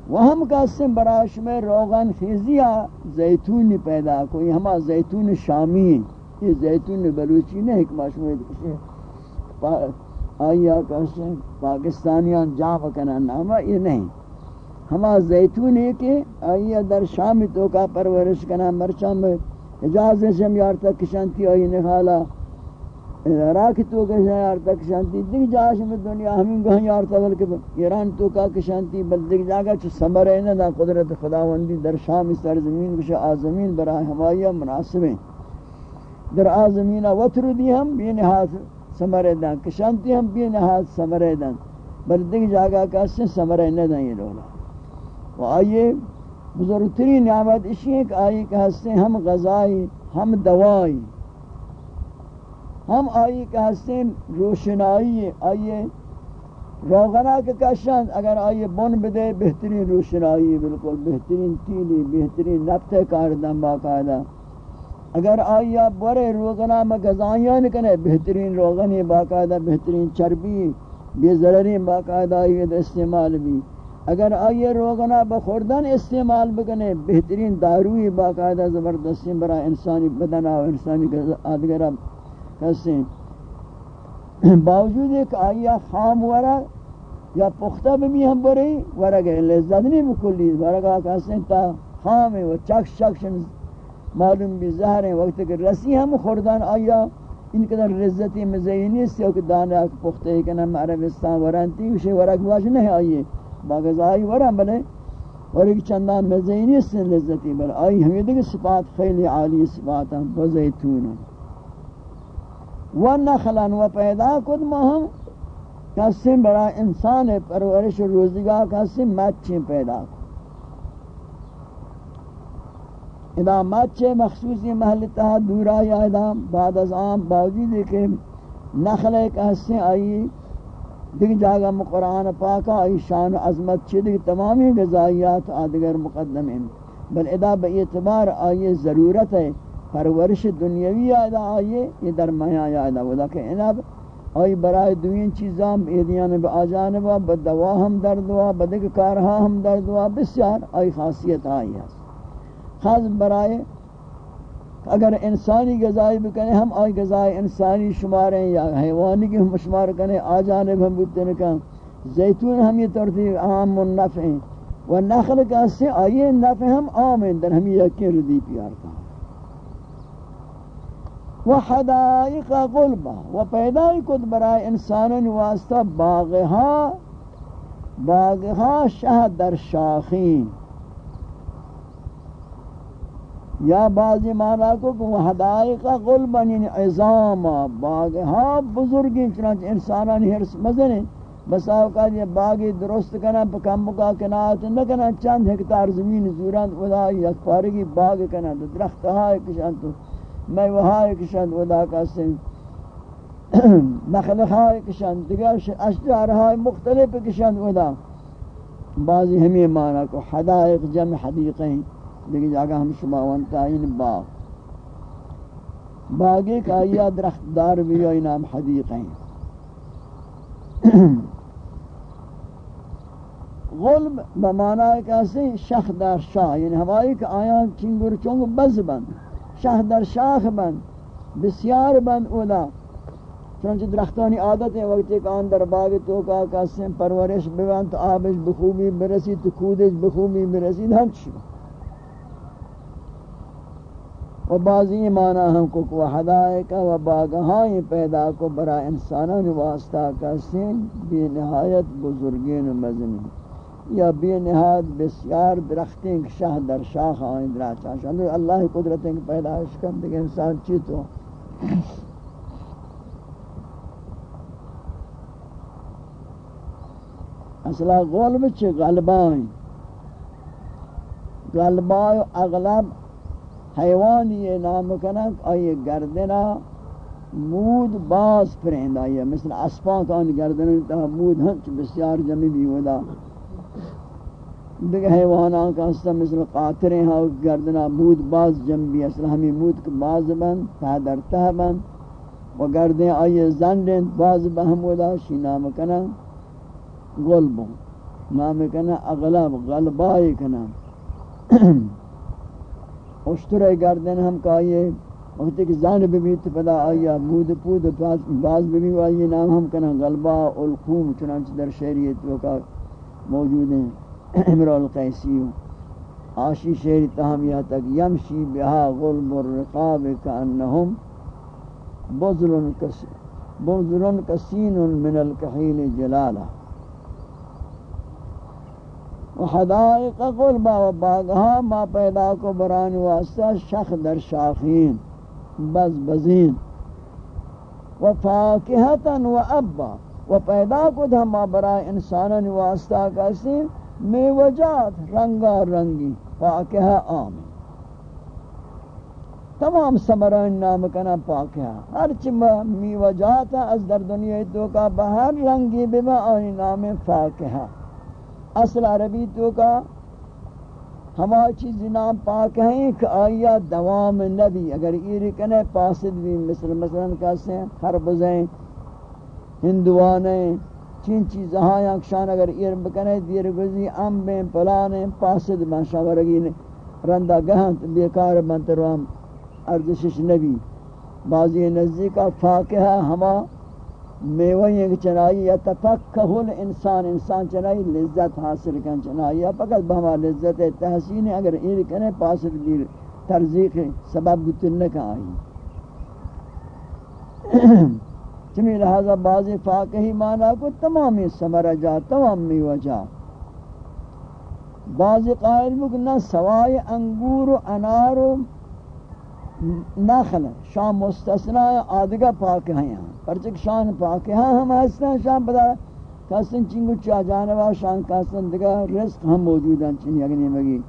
Speaker 1: وہ ہم قاسم براش میں روغن خیزیا زیتون پیدا کوئی، ہما زیتون شامی، یہ زیتون بلوچی نہیں ایک مشہور کسی آیا قاسم، پاکستانیان جام کنا ناما یہ نہیں۔ ہما زیتون ہے کہ آیا در شامی تو کا پرورش کنا مرچہ میں اجازت سے ہم یار تک کشانتی آئی نخالا راکی تو کہ یار تک شانتی، دیکھ جاش میں دنیا ہمیں گہاں یار تول کہ ایران تو کا کہ شانتی، بل دیکھ جاگا چھ سمر ہے نا قدرت خداوندی در شام سر زمین کش آزمین برای ہمایا مناسب ہیں۔ در آزمین وطر دی ہم، بے نہاد سمر دن۔ کشانتی ہم، بے نہاد سمر دن۔ بل دیکھ جاگا کہ اس سمر ہے نا یہ دولا و آئیے، بزرگترین نعمت اسی ہے کہ آئی کہ ہستے ہم غذائی، ہم دوائی۔ ہم آئی کہ ہستیں روشنائی آئیے روغنا کے کشن، اگر آئیے بن بدے، بہترین روشنائی بالکل بہترین تیلی، بہترین نبت کاردن باقاعدہ۔ اگر آئیے برے روغنا میں غذائیاں نکنے، بہترین روغنی باقاعدہ، بہترین چربی، بے ضرری باقاعدہ آئیے استعمال بھی۔ اگر آئیے روغنا بخوردن استعمال بکنے، بہترین داروی باقاعدہ زبردستی برا انسانی بدن و انسانی آدگرہ کسی باوجود ایک آیا خام ورق یا پختہ بھی ہم برئی ورق ہے لذت نہیں بکلی ورق کسی تا خام و چکش چکش معلوم بھی زہر ہیں وقت کہ رسی ہم خوردان آیا، ان قدر رزتی مزینی سے کہ دانے آکھ پختہ ہے کہ نم عربستان ورانتی اسے ورق واش نہیں آئیے۔ باغذائی وران بلے ورق چندان مزینی سے لذتی بل آئی۔ ہمیں دیکھ صفات خیلی عالی صفات ہیں وزیتون ہیں۔ و نخلن و پیدا کد مہم کسی برا انسان پرورش روزگاہ کسی مچیں پیدا کد ادا مچے مخصوصی محل تہا دورا یا ادا بعد از عام باوجود کہ نخل ایک حصے آئی دیکھ جاگا قرآن پاکا آئی، شان و عظمت چھ دیکھ تمامی غذائیات آدگر مقدم ہیں بل ادا بے اعتبار آئیے ضرورت ہے پرورش دنیاوی ادا آئیے، یہ درمیان ادا ودا کہ اناب، آئی برائے دوین چیزاں ایدیان با آجانبا بدوا ہم دردوا بدک کارہا ہم دردوا بسیار آئی خاصیت آئی ہے خاص برائے اگر انسانی غذائی بکنے، ہم آئی غذائی انسانی شماریں یا حیوانی کی ہم شمار کریں آجانب ہم بودتے کہاں زیتون ہم یہ ترتیب عام و نفع ہیں۔ و نخل کا سے آئیے، نفع ہم عام ہیں، در ہم یقین ردی پیار کا و حدائق غلبہ و پیدای کد برای انسانن واسطہ باغہا باغہا شہد در شاخین۔ یا بعضی معنی کو کہ حدائق غلبن یعنی عظام باغہا بزرگی چنانچہ انسانان حرس مزنے بس اوقات یہ باغی درست کنا کم کا کنات نہ کنا، چند ہکتار زمین زوران، خدا یک پارگی باغ کنا، درخت ہے کشان تو۔ میں وہاں کشان خدا کا سن نخل ہے کشان دیگر اشجار ہے مختلف کشان خدا بعضی ہمیں معنی کو حدائق جمع حدیقیں دیکھ جگہ ہم شما وانتا ان باغ باغی کا یا درخت دار بھی ہے نام حدیقیں غلب بمانا ہے کہ شخ در شاہ یعنی ہماری کہ آیاں چنگر چونگ بز بند شخ در شاخ بند بسیار بند اولا. چنانچہ درختانی عادت ہے وقت ایک آن در باغ تو کا کسی پرورش ببند تو آبش بخوبی برسی، تو کودش بخوبی برسی ہم شبہ و بعضی معنی ہم کو کو حدائق و باغہائیں پیدا کو برا انسانان واسطہ کسی بے نہایت بزرگین و مزنی یا بے نہاد بسیار درختیں شاہ در شاخ آئیں دراچا شاہ۔ اللہ قدرتیں پیدائش کر دیکھ انسان چی تو۔ اصلا غلب چی غلبائیں۔ غلبائیں اغلب حیوانی یہ نام کنک آئی گردنا مود باز پرند آئی مثل اسپان کا گردنا مود ہنچ بسیار جمعی بھی ہودا دیگر حیوانان کا حصہ مثل قاطریں ہاں ہیں گردنا بود باز جنبی اصلا ہمیں بود کے باز بند پادر تہ بند و گردیں آئیے زندیں باز بہمودا شی نام کنا غلبوں نام کنا اغلب غلبائی کنا۔ اشتر گردن ہم کہائیے وقت کہ زان ببیت پدا آئیا بود پود باز ببیت آئیے، نام ہم کنا غلبا القوم، چنانچہ در شہریت وقت موجود ہیں۔ امرال القیسی آشی شہر تہمیہ تک یمشی بہا غلب الرقاب کانہم بزرن کسی بزرن کسین من الکحیل جلالہ وحدائق قلبا و باغہا ما پیدا کو بران واسطہ شخ در شاخین، بز بزین۔ و فاکہتا و ابا، و پیدا کو دھما برای انسانان واسطہ کسی میں وجات رنگا رنگی پاکہ آم تمام سمران نام کنا پاکہ ہر چم می وجات از در دنیا تو کا بہر رنگی بما آنی نام فاکہ اصل عربی تو کا ہما چیز نام پاک ہیں کہ آیا دوام نبی۔ اگر ایری کنے پاسد بھی مثل مثلا کہتے ہیں، خربزیں ہندوانیں چین چیز ہاں اکشان اگر ایر بکنے دیر گزی، ام بیں پلانے پاسد من شاورگی رندہ گہن بیکار بنتروام ارزشش نبی. بعضی نزدیکا فاقہ ہما میوئی ایک چنائی یا تفقہ انسان انسان چنائی لذت حاصل کن چنائی یا فقط بہما لذت تحسین، اگر ایر کنے پاسد بیر ترزیق سبب گتنکا آئی چمی لہذا بعضی فاقہی معنی کو تمامی سمرہ جا تمامی وجہ۔ بعضی قائل بکنا سوائے انگور و انار و نخل شام مستثناء آدھگا پاک ہیں۔ پرچک شان پاک ہیں، ہم ہستیں شام بدا کسن چنگو چاہ جانبا شان کسن دگا رزق ہم موجود ہیں، چنی اگنی مگی۔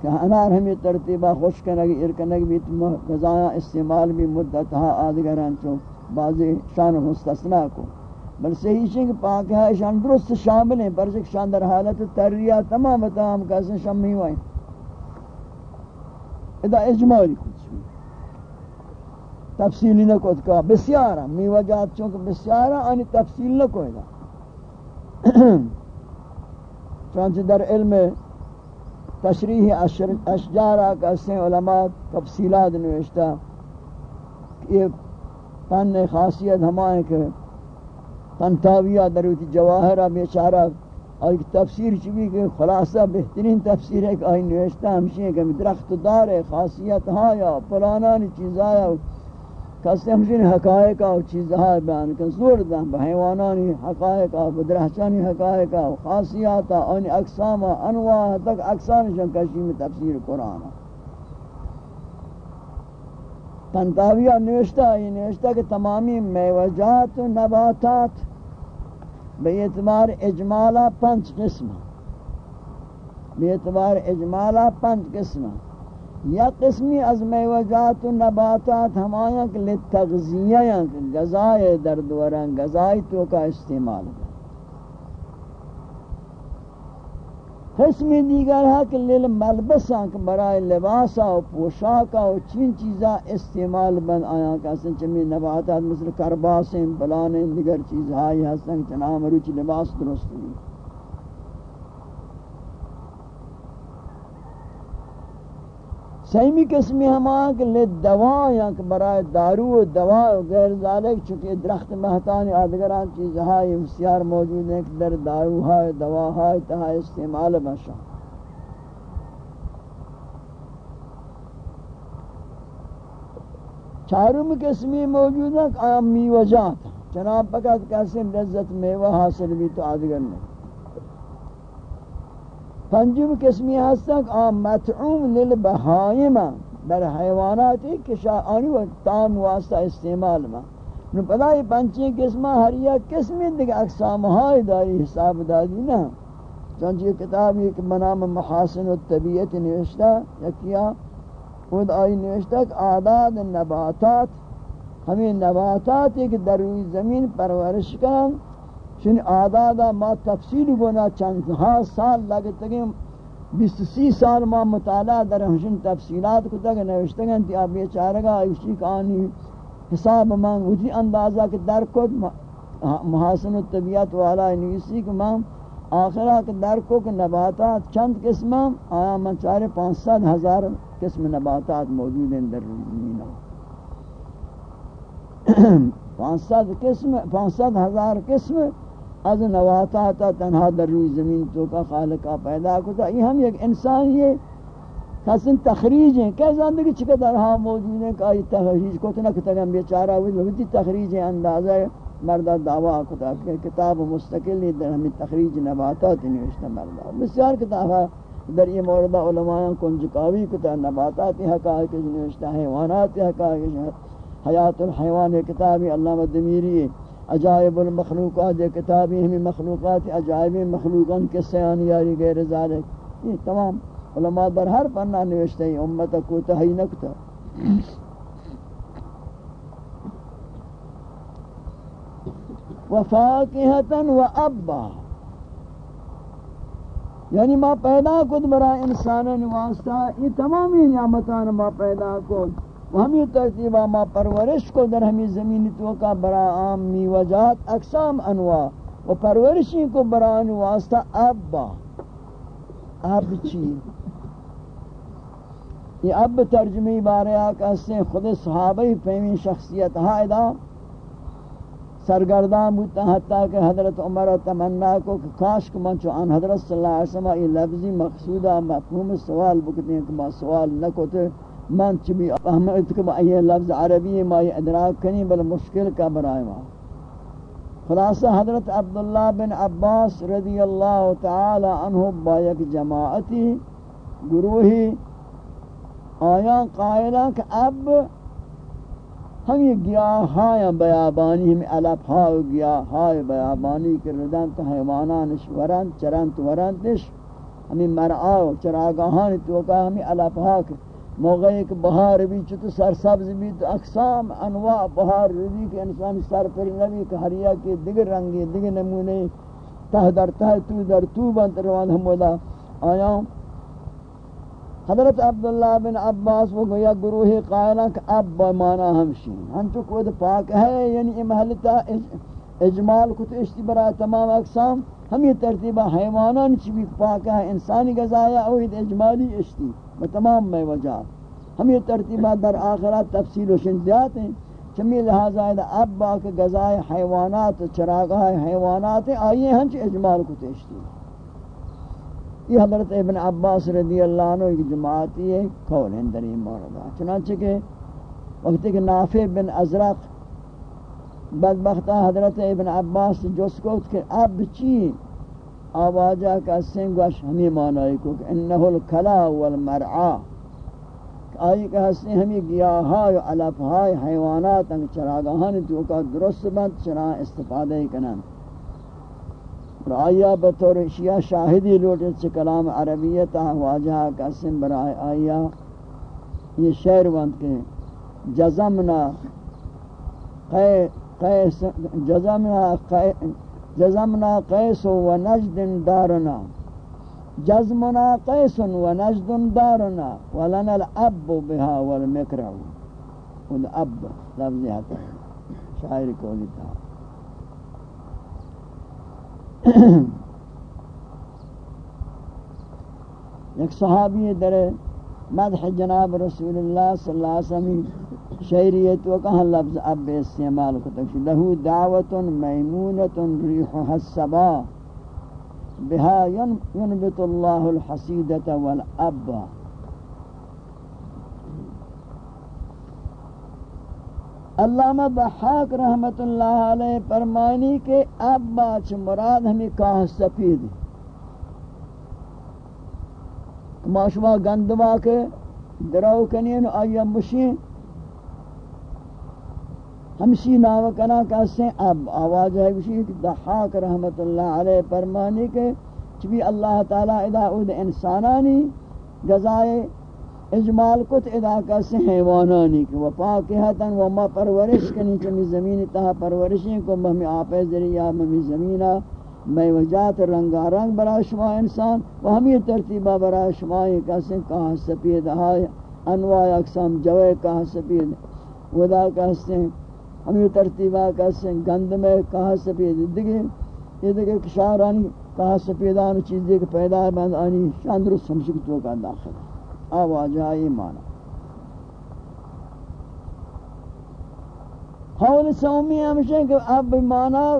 Speaker 1: کہ انار ہمیں ترتیبہ خوش کنگی، ارکنگی بھی غذایاں استعمال بھی مدت ہاں آدھگا رہن بعضی شان مستثنا کو۔ بل صحیح شنگ پاک ہے شان درست شامل ہیں پر شان در حالت تریہ تمام تمام کیسے شمی ہوئے۔ ادا اجمالی کچھ بھی۔ تفصیلی نہ کو کہا بسیارا می وجات چونکہ بسیارا آنی تفصیل نہ کو ادا چانچہ در علم تشریح اشجارہ کا علماء تفصیلات نوشتا یہ پن خاصیت ہمائیں کہ تنتاویہ دروتی جواہرہ بیچارہ اور ایک تفسیر چوی کہ خلاصہ بہترین تفسیر ہے کہ آئی نوشتہ ہمشی ہے کہ درخت دار ہے خاصیت ہاں یا پرانانی چیز آیا کسی ہمشی حقائق اور چیز ہاں بیان کن زور دن بحیوانانی حقائق اور بدرحچانی حقائق اور خاصیات اور اقسام انواع تک اقسامشن کشی میں تفسیر قرآن تنتاویہ نوشتہ، یہ نوشتہ کہ تمامی میوجات و نباتات بے اعتبار اجمالا پنچ قسم بے اعتبار اجمالا پنچ قسم یا قسمی از میوجات و نباتات ہمایا کہ لتغذیہ غذائے درد ورن غذائی تو کا استعمال۔ قسم دیگر ہے کہ لیل ملبساں کہ برای لباسا و پوشاکا و چین چیزا استعمال بند آیا کہ اصلا چمی نباتات مثل کرباسیں، بلانیں، دیگر چیز آئی ہستن چنام روچ لباس درست دیگر سیمی قسمی ہمان کہ لے دوا یا کہ برای دارو و دوا و غیر ذالک، چونکہ درخت مہتانی آدگران چیز ہائی بسیار موجود ہیں کہ در دارو ہائی دوا ہائی تہا استعمال بشا چارم قسمی موجود ہیں کہ آم میوجات چناب پکت کیسے لذت میوہ حاصل بھی تو آدگر نہیں۔ پنجم قسمی ہستن آم متعوم للبہائم در حیوانات کہ آنی و تام واسطہ استعمال ما نو پدا یہ پنچی قسمہ ہر یک قسمی دیکھ اقسام ہائی داری حساب دادی نا چونچہ یہ کتاب ایک منام محاسن الطبیعت نوشتا یا کیا خود آئی نوشتا کہ آداد نباتات ہمیں نباتات ایک در روی زمین پرورش کرن چن آدادا ما تفصیل گونا چند ہاں سال لگتا گئے بیس سی سال ما مطالعہ در ہمشن تفصیلات کو تک نوشتگن تی اب یہ چارگا اسی کانی حساب من وجی اندازہ کہ در کت محاسن الطبیعت والا نویسی کہ من آخرہ کہ در کو کہ نباتات چند قسم آیا من چارے پانچ سات ہزار قسم نباتات موجود ہیں در زمین پانچ سات قسم پانچ سات ہزار قسم از نواتات تنہا در روی زمین تو کا خالقہ پیدا کتا یہ ہم ایک انسان یہ حسن تخریج ہیں کہ زندگی چکہ در ہاں موجود ہیں کہ آئی تخریج کو تنہ کتا گم بیچارہ ہوئی بہتی تخریج ہیں اندازہ مردہ دعویٰ کتا کہ کتاب مستقل در ہمیں تخریج نباتات نوشتہ مردہ بسیار کتاب ہے در یہ موردہ علماء کنجکاوی کتا نباتات حقائق نوشتہ حیوانات حقائق حیات الحیوان، کتابی علامہ دمیری ہے عجائب المخلوقات، یہ کتابی ہمیں مخلوقات، عجائب مخلوقان کے سیان یاری غیر ذالک۔ یہ تمام علماء در ہر پنہ نوشتے ہیں، امت کو تہی نکتا وفاقہتا و ابا۔ یعنی ما پیدا کد برا انسان واسطہ یہ تمامی نعمتان ما پیدا کد ہمیں ترتیبہ ما پرورش کو در ہمیں زمین تو کا برا عام میوجات اقسام انواع. و پرورشی کو برا ان واسطہ ابا اب چی؟ یہ اب ترجمہ بارے آکا سے خود صحابہ فہمی شخصیت ہائدہ سرگردان بودتا حتیٰ کہ حضرت عمر تمنا کو کہ کاش کو من چوان حضرت صلی اللہ علیہ وسلم یہ لفظی مقصودہ مفہوم سوال بکتے ہیں کہ ما سوال نہ کوتے من چبی احمد کہ یہ لفظ عربی ما ادراک کنی بل مشکل کا برائے ما. خلاصہ حضرت عبداللہ بن عباس رضی اللہ تعالی عنہ با یک جماعتی گروہی آیا قائلہ کہ اب ہم یہ گیاہ بیابانی، ہم علف ہاں گیاہ بیابانی کے ردن تو حیوانانش ورن چرن تو ورن تش ہمیں مرعاو چراگاہانی تو کا ہمیں علف ہاں موقع ایک بہار بھی چت سرسبز بھی تو اقسام انواع بہار روی کہ انسان سر پر نبی کہ ہریا کے دیگر رنگی دیگر نمونے، تہ در تہ، تو در تو بنت روان ہمودا آیا۔ حضرت عبداللہ بن عباس وہ گویا گروہ قائلہ کہ اب مانا ہمشین۔ ہم تو خود پاک ہے یعنی امہلتا اجمال کت اشتی برای تمام اقسام۔ ہم یہ ترتیبہ حیوانان چی پاک ہے انسانی گزایا اوہد اجمالی اشتی بتمام میں وجہ۔ ہم یہ ترتیبہ در آخرات تفصیل و شنزیات ہیں۔ چمی لہذا اب باک گزائے حیوانات چراغاہ حیوانات آئیے ہم چی اجمال کت اشتی یہ حضرت ابن عباس رضی اللہ عنہ ایک جماعتی ہے کھول ہیں در موردہ چنانچہ کہ وقت کہ نافع بن ازرق بدبختہ حضرت ابن عباس جس کو کہ اب چی؟ آوازہ کا سنگوش ہمیں معنی کو کہ انہو الکلا والمرعا۔ آئی کہ ہستے ہمیں گیاہائی، علفہائی حیوانات انگ چراگاہانی تو کا درست بند چراہ استفادہ کنن۔ اور آیا بطور شیعہ شاہدی لوٹے سے کلام عربیتا واجہ قسم برائے آیا یہ شعر وند کے جزمنا قید قيس جزمنا جزمنا قيس ونجد دارنا. جزمنا قيس ونجد دارنا. ولنا الأب بها والمكرع والأب لفظي حتى شاعر قولي تها ایک صحابی در مدح جناب رسول اللہ صلی اللہ علیہ وسلم شعریت و کہاں لفظ اب استعمال کو تک لہو دعوت میمونت ریحها السبا بها ينبت الله الحسیدة والاب۔ علامہ ضحاک رحمت اللہ علیہ فرمانی کے اب باچ مراد ہمیں کاہ سفید۔ ماشما گندما کے دراؤ کنین آیا مشین۔ ہمشی ناو کنا کہتے ہیں اب آواز ہے کہ ضحاک رحمت اللہ علیہ فرمانی کے چبی اللہ تعالی ادا انسانانی گزائے اجمال کت ادا کا سے حیوانانی کہ وہ پاکہتن و ما پرورش کنی چمی زمین تہا پرورشیں کو مہمی آپ ذریعہ مہمی زمینہ، میں وجات رنگا رنگ برا شما انسان و ہمی ترتیبہ برا شما کا سے کہا سپید آئے، انواع اقسام جوے کہا سپید، ودا کہتے ہیں ہمی ترتیبہ کہتے ہیں گند میں کہا سپید دیکھیں؟ یہ دیکھیں کشارانی کہا سپیدان چیزیں کہ پیدا بند آنی شاندرست سمشک تو کا داخل ہے آواجائی مانا۔ حول سومی ہمشہ کہ اب مانا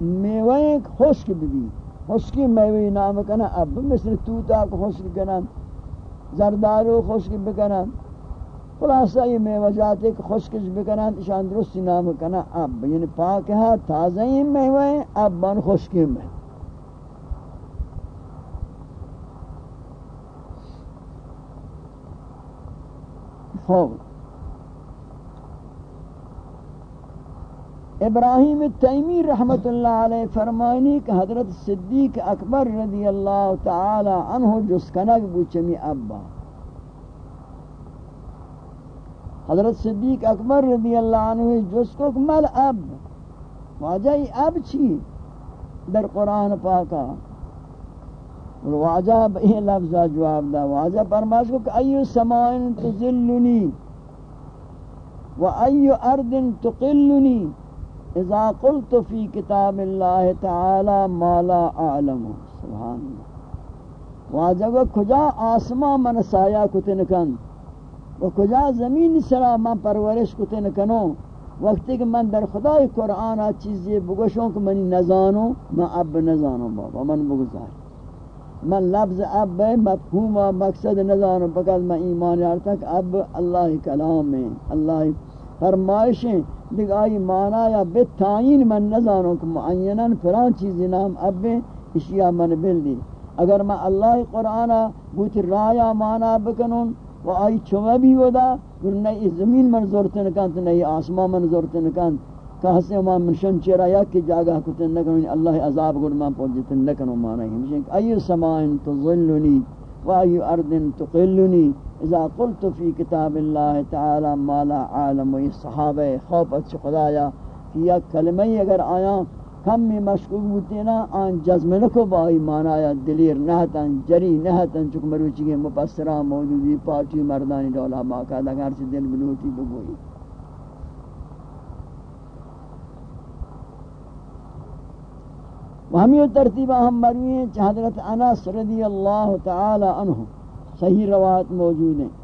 Speaker 1: میویں خشک بھی خشکی میویں نام کنا، اب مثل توتا کو خشک کنا، زردارو خشک بکنن خلاصہ یہ میوہ جاتے کہ خشکش بکنن اشان درستی نام کنا اب یعنی پاک ہے، تازہ ہی میویں اب بن خشکی میں۔ خوب۔ ابراہیم تیمی رحمت اللہ علیہ فرمائنی کہ حضرت صدیق اکبر رضی اللہ تعالی عنہ جسکنگ بوچمی ابا۔ حضرت صدیق اکبر رضی اللہ عنہ جسکو مل اب، واجہ اب چی در قرآن پاکا۔ واجہ بہی لفظہ جواب دا۔ واجہ فرماش کو کہ ایو سمائن تزلنی و ایو ارد تقلنی اذا قلت فی کتاب اللہ تعالی ما لا اعلم۔ سبحان اللہ۔ واجہ کو کجا آسمان من سایہ کتنکن؟ و کجا زمین سرا من پرورش کتن کنو وقتی کہ من در خدای قرآن چیزی بگوشوں کہ منی نزانو، من اب نزانو بابا، من بگزار من لفظ اب مفہوم و مقصد نظام فقط میں ایمان یارتا کہ اب اللہ کلام میں اللہ فرمائشیں دیکھ آئی مانا یا بتائین من نظانوں کہ معیناً فران چیزی نام اب اشیاء من بلدی. اگر میں اللہ قرآن بوت رایا مانا بکنون و آئی چوہ بھی ودا گر نئی زمین من زورتن کانت نئی آسمان من زورتن کانت کہتے ہیں من شن چرا یا کہ جاگہ کتن نکنو اللہ عذاب گر من پوجتن نکنو مانا ہے مجھے کہ ایو سمائن تظلنی و ایو ارد تقلنی۔ اذا قلت فی کتاب اللہ تعالی ما لا عالم و صحابہ خوف اچھ خدایا کہ یا کلمہ اگر آیاں آیا کمی مشکوک بوتی نا آن جزم نکو با ایمان آیا دلیر نہتن، جری نہتن چک مروچی کے مپسرہ موجودی، پارٹی مردانی دولا باقا، دگر سے دل بلوٹی بگوئی. و ہمی ترتیبہ ہم مروی ہیں حضرت انس رضی اللہ تعالی عنہ، صحیح روایت موجود ہیں.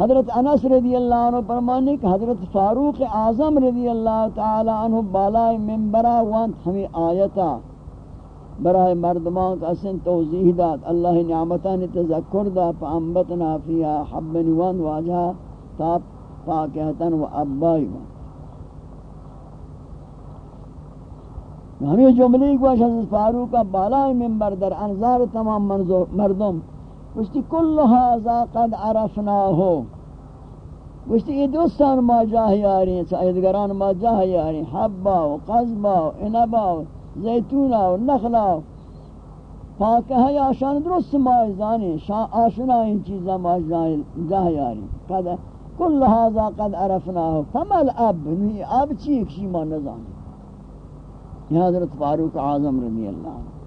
Speaker 1: حضرت انس رضی اللہ عنہ فرمانے کہ حضرت فاروق اعظم رضی اللہ تعالی عنہ بالائے منبرہ وانت ہمیں آیتا۔ برائے مردمان کا سن توضیح داد۔ اللہ نعمتان تذکر دا فانبتنا فیہا حبن وان واجہا۔ تاب پاکہتن و ابائی وان ہمیں جملے کو حضرت فاروق کا بالائے منبر در انظار تمام مردم گوشتی کل هذا قد عرفناه. گوشتی یہ دوستان ما جاہ یاری ہیں سایدگران ما جاہ یاری ہیں حبا و قضبا و انبا و زیتونا و نخلا و پاکہ ہے آشان درست ما ازانی آشنا ان چیزا ما جاہ یاری قد کل هذا قد عرفناه. فمل اب اب چیک شیما نزانی یہ حضرت فاروق اعظم رضی اللہ عنہ.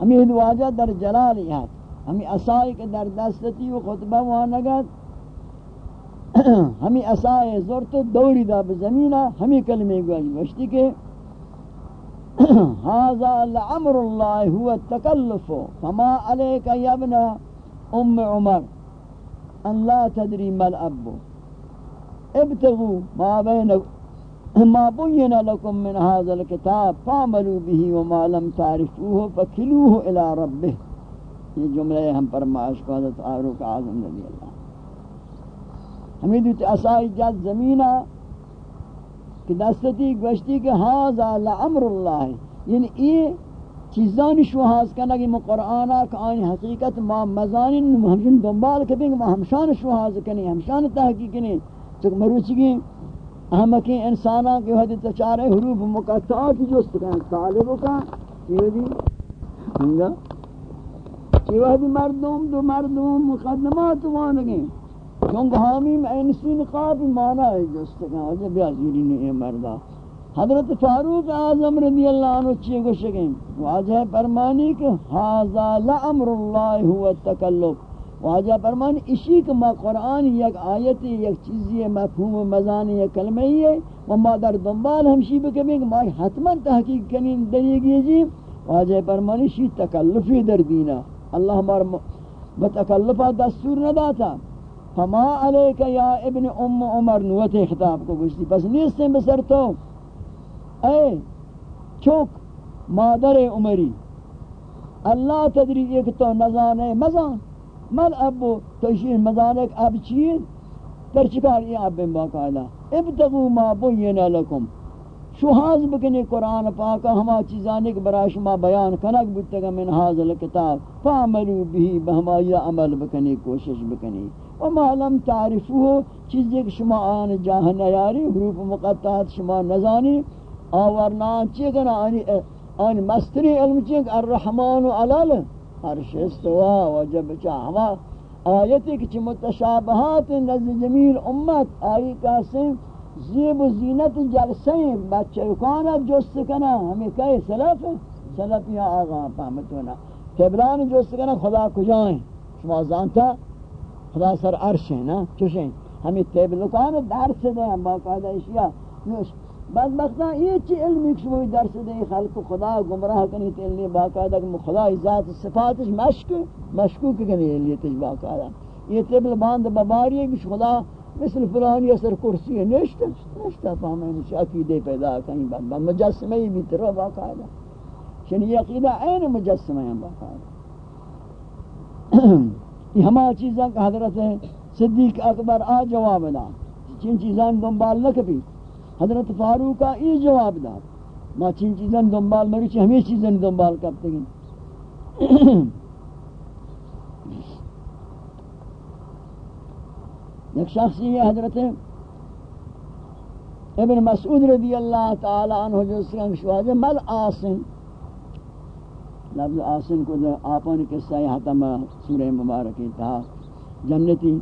Speaker 1: ہمیں دواجہ در جلالیات ہمیں اسائی کے در دستتی و خطبہ وانگت ہمیں اسائی زورت دوری دا بزمینہ ہمیں کلمے گوش گوشتی کہ هذا لعمر الله هو التكلف فما عليك يا ابن ام عمر ان لا تدري ما الاب ابتغوا ما بينكم ما بین لکم من هذا الكتاب فعملوا به وما لم تعرفوه فکلوه الى ربه. یہ جملے ہم پر معاش کو حضرت آروق آزم رضی اللہ ہمیں دوتی اسائی جات زمینہ کہ دستتی گوشتی کہ ہاذا لعمر اللہ۔ یعنی یہ چیزانی شوہاز کرنا کہ میں قرآنہ کہ آئین حقیقت ما مزانین ہمشن دنبال کبھی کہ ہمشان شوہاز کنی ہمشان تحقیق کنی چکہ مروچی گئیں احمقی انساناں کے حدیث چارے حروف مقطعات جست کہیں طالب کا، یہ دی ہنگا؟ یہ وحدی مردم دو مردم مقدمات وان وانگیں چونکہ حامیم اینسین قابل مانا ہے جست کہیں وجہ بیازیری نہیں مردہ۔ حضرت فاروق اعظم رضی اللہ عنہ چیئے گو شکیں واجہ فرمانی کہ حاضا لعمر اللہ ہوا التکلق واجہ فرمان، اسی کہ ما قرآن یک آیت، یک چیزی، مفہوم مزانی، یک کلمہ ہی ہے، و ما در دنبال ہمشی بکبیں کہ ما حتما تحقیق کنین دریگی جی واجہ فرمان، اسی تکلفی در دینا۔ اللہ ہمار بتکلفہ دستور نہ داتا فما علیکہ یا ابن ام عمر نوت خطاب کو گشتی پس نیستیں بسر تو۔ اے چوک مادر عمری، اللہ تدری ایک تو نزانے مزان۔ من ابو تشیر مزانک اب چیز تر چکار یہ اب باقاعدہ۔ ابتغوا ما بین لکم۔ شوہاز بکنی قرآن پاکا ہما چیزانی کے برای شما بیان کنک بودتگا من حاضر کتاب فعملو بھی بہما یا عمل بکنی، کوشش بکنی۔ وما لم تعرفو چیزی کہ شما آن جاہ نیاری، حروف مقطعات شما نزانی۔ آورنان چیکنا آنی آنی مستری علم چیک الرحمن علال۔ عرش استوا وجب چاہوا آیتی کچھ متشابہات نزد جمیل امت آئی کاسم زیب و زینت جلسیں بچے اکانت جست کنا ہمیں کہے سلف سلف یا آغا پامتونا قبلان جست کنا خدا کجائیں شما زانتا؟ خدا سر عرش ہے نا چوشیں ہمیں تیبلکان درس دیں باقاعدہ اشیاء بعض وقتا یہ چی علمی کشو درس دے، خلق خدا گمراہ کنی تیلی باقاعدہ کہ خدا ذات صفاتش مشک، مشکوک کنی لیتش باقاعدہ۔ یہ تبل باند بباری ہے کہ خدا مثل فلانی اثر کرسی ہے نشتا نشتا فہمیں نشی عقیدے پیدا کنی بعد مجسمہ ہی بھی ترہ باقاعدہ۔ یعنی چنی عقیدہ عین مجسمہ ہیں باقاعدہ۔ یہ ہمارا چیزاں کہ حضرت صدیق اکبر آ جواب دا۔ چین چیزاں دنبال نہ کبھی حضرت فاروق کا یہ جواب داد ما چین چیزیں دنبال مری چی ہمیں چیزیں دنبال کرتے گئے ایک شخصی ہے حضرت ابن مسعود رضی اللہ تعالی عنہ جو سکن شواز مل آسن۔ لفظ آسن کو در آپان قصہ حتم سورہ مبارکی تھا جنتی۔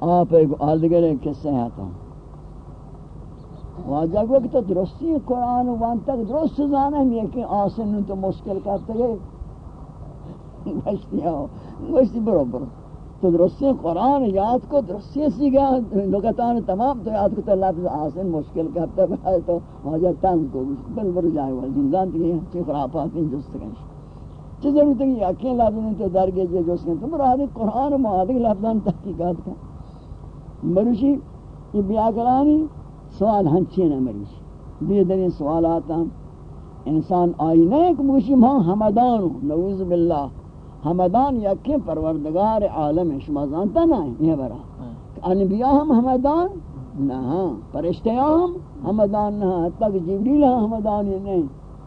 Speaker 1: آپ ایک آدگر ایک قصہ ہے تو واجہ کو کہ تو درستی قرآن وان تک درست زانا ہے کہ آسن تو مشکل کرتے گئے گوشتی آو گوشتی برو برو تو درستی قرآن، یاد کو درستی سیگا۔ لغتان تمام تو یاد کو تو لفظ آسن مشکل کرتا ہے۔ تو واجہ تنگ کو بل برو جائے والدین زانتی ہیں، چی خرافات ہیں جست کنش چی ضرورت ہے کہ یقین لفظ تو درگے جے جی جس کن تو مرادی قرآن و معادق لفظان تحقیقات کا۔ مروشی یہ بیاکرانی سوال ہنچین بیا در این سوالات ہم. انسان آئی نہیں کہ مروشی ہم حمدان نعوذ باللہ. حمدان یکی پروردگار عالم شما زانتا نہیں یہ برا. انبیاء ہم حمدان؟ نہ پرشتیاں ہم حمدان نہ تک جبریل حمدان نہیں.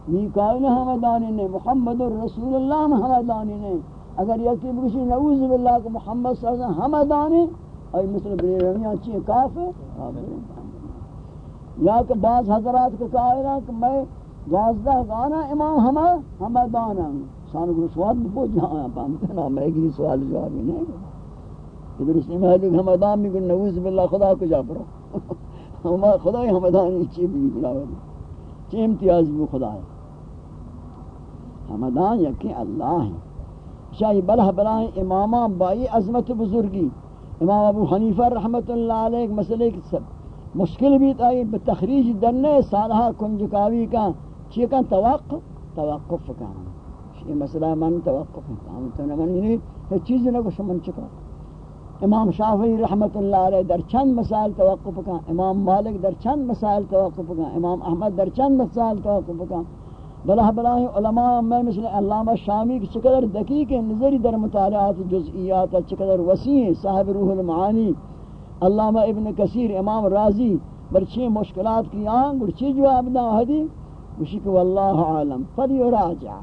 Speaker 1: میکائیل حمدان نہیں. محمد الرسول اللہ حمدان نہیں. اگر یکی بکشی نعوذ باللہ کہ محمد صلی اللہ علیہ وسلم حمدان ای مثل بریرمیاں چیئے کاف ہے یا کہ بعض حضرات کو کہا کہ میں گازدہ گانا امام ہمہ حمدان ہوں سانو کو سوال بہت جہاں پامتا نا ہاں، میں کی سوال جواب ہی نہیں۔ ادھر اس میں ہے حمدان بھی کہ نعوذ باللہ، خدا کو جا پڑو ہم خدا ہی حمدان ہی چی بھی بلا ولی چی امتیاز بھی خدا ہے۔ حمدان یکی اللہ ہے۔ شاہی بلہ بلہ اماما بائی عظمت بزرگی۔ امام ابو حنیفہ رحمت اللہ علیہ مسئلے کی سب مشکل بھی تائی بتخریج درنے سالہ کنجکاوی کا چیکن توقف؟ توقف کا۔ یہ مسئلہ من توقف ہے، ہم تو نہ من نہیں ہے چیز نہ کو شمن چکا۔ امام شافعی رحمت اللہ علیہ در چند مسائل توقف کا، امام مالک در چند مسائل توقف کا، امام احمد در چند مسائل توقف کا۔ بلا بلا علماء میں مثل علامہ شامی کی چقدر دقیق نظری در مطالعات جزئیات، چقدر وسیع، صاحب روح المعانی علامہ ابن کثیر امام راضی برچے مشکلات کی آنگ برچے جواب دا حدی وشی کہ واللہ عالم فلیراجع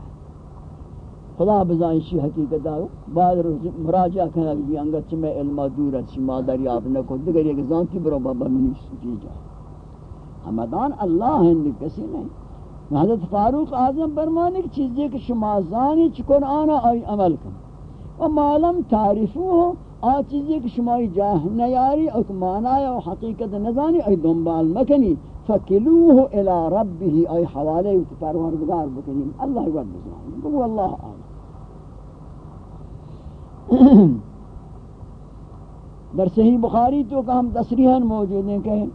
Speaker 1: خدا بزائیں شی حقیقت دا بعد مراجعہ کرنا بھی انگت میں علم دور ہے ما دریاب نہ کو دیگر ایک ذاتی برو بابا منی سکی جا۔ حمدان اللہ ہند کسی نہیں۔ حضرت فاروق اعظم فرمانے کی چیز یہ کہ شما زانی چ قرآن آئی عمل کن۔ و معلوم تعریفو ہو آ چیز یہ کہ شما جاہ نیاری اور معنی و حقیقت نزانی، ای دنبال مکنی. فکلوه الى ربه، ای حوالے پروردگار بکنی. اللہ ود بزانی بگو اللہ آمین در صحیح بخاری تو کہ ہم تصریحاً موجود ہیں کہ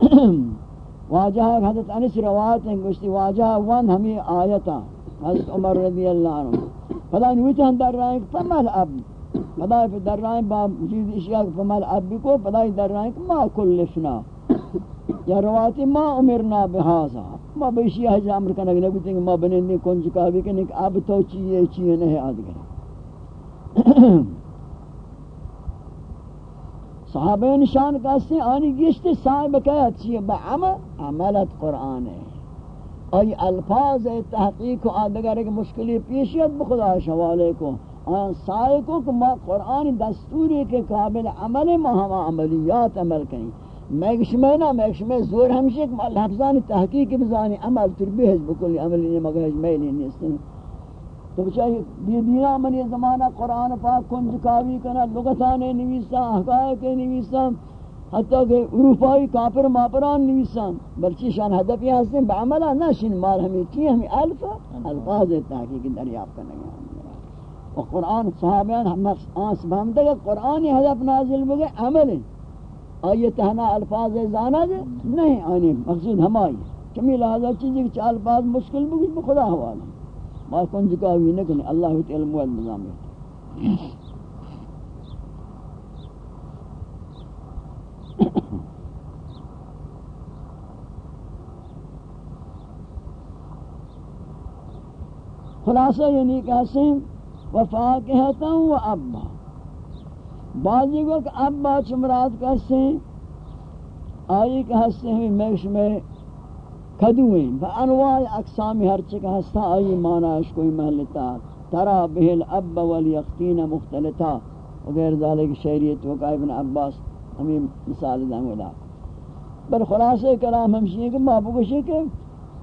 Speaker 1: واجہ حضرت انس روایت ہیں، گوشتی واجہ وان ہمیں آیتا، حضرت عمر رضی اللہ عنہ. فلا نویتا ہم در رہے ہیں کہ فمال اب فلا در رہے ہیں باب جیز اشیاء فمال اب کو فلا در رہے ہیں کہ ما کلفنا یا روایتی ما امرنا بحاظا ما بیشی حج امر کنگ نبیتے ہیں ما بنندی کنج کہا کہ اب تو چیئے چیئے نہیں آدگر. صحابہ نشان کہتے ہیں آنی گشت صاحب کہت چیئے بعمل عملت قرآن ہے آئی الفاظ تحقیق و آدگر ایک مشکلی پیشیت بخدا شوالے کو آن سائے کو کہ ما قرآن دستوری کے قابل عمل ما ہما عملیات عمل کریں۔ میں گشمے نا میں گشمے زور ہمشہ کہ لفظان تحقیق بزانی، عمل تربیح بکلی، عملی مگہ جمیلی نہیں تو بچائی، بی دینا منی زمانہ قرآن پاک کنج کاوی کنا، لغتان نویسا، حقائق نویسا، حتی کہ اروپائی کافر ماپران نویسا۔ بلچی شان حدفی ہستے ہیں بعملہ ناشن مار ہمیں کی ہمیں الفا، الفاظ تحقیق دریاب کرنے گا و قرآن صحابیان ہم آنس بہمتا کہ قرآن حدف نازل بگے عمل ہے آئیے تہنا الفاظ زانا جے نہیں آنے مقصود ہمائی کمی لہذا چیزی کہ چال الفاظ مشکل بگی بخدا حوالا ما کنج جی کا ہوئی نہ کہ اللہ تعالی علم و نظام ہے۔ خلاصہ یعنی کہتے ہیں وفا کہتا و ابا۔ بعضی کو کہ ابا چمرات کہتے ہیں، آئی کہتے ہیں، میں میں کدویں بانواع اقسام ہر چکہ ہستا آئی معنی اس کوئی محلتا۔ ترا بہل اب والیقتین مختلطا۔ وغیر ذالک شہریت وقع ابن عباس ہمیں مثال دیں گے۔ بل خلاصہ کلام ہمشی ہے کہ محبوب ہے کہ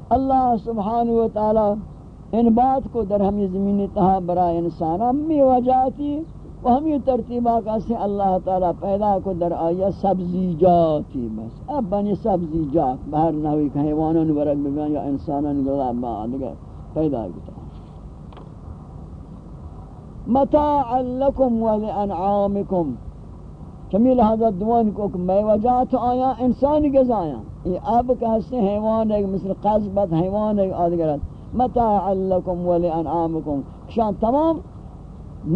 Speaker 1: اللہ سبحانہ وتعالی ان بات کو در ہمیں زمین تہا برای انسان امی وجاتی و ہمیں ترتیبہ کسی اللہ تعالی پیدا کو در آیا سبزی جاتی بس۔ اب بنی سبزی جات، بہر نوی کہ حیوانان برک بگن یا انسانان گلا بعد پیدا کتا۔ متاعا لکم و لانعامکم۔ چمی لہذا دوان کو کہ میں وجات آیا انسانی گزایا۔ یہ اب کہتے حیوان ہے، مثل قذبت حیوان ہے آدھگرت متاعا لکم و لانعامکم شان تمام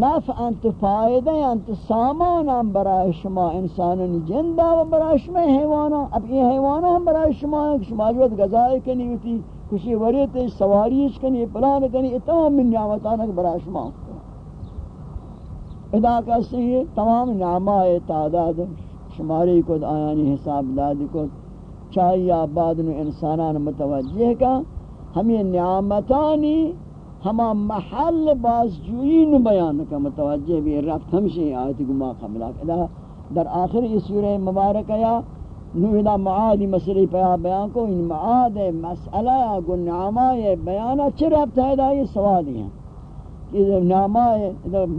Speaker 1: نفع انت فائدہ انت سامان ہم برای شما، انسان جندہ و برای شما حیوانا اب یہ حیوانا ہم برای شما ہیں، شما جو غذائی کنی ہوتی کشی وریت سواریش کنی، پلان کنی تمام من نعمتانا برای شما ادا کہتے ہیں، تمام نعمائے تعداد شماری کو آیانی حساب دادی کو چاہیے آباد انسانان متوجہ کا ہمیں نعمتانی، ہما محل باز جوین بیان کا متوجہ بھی رفت ہمشہ آیت گما قبلہ ادا در آخر یہ سورہ مبارک یا نویدہ معادی مسئلہ پیا بیان کو، ان معاد مسئلہ گو نعمہ بیانا چھ رفت ہے دا یہ سوالی ہیں. کہ نعمہ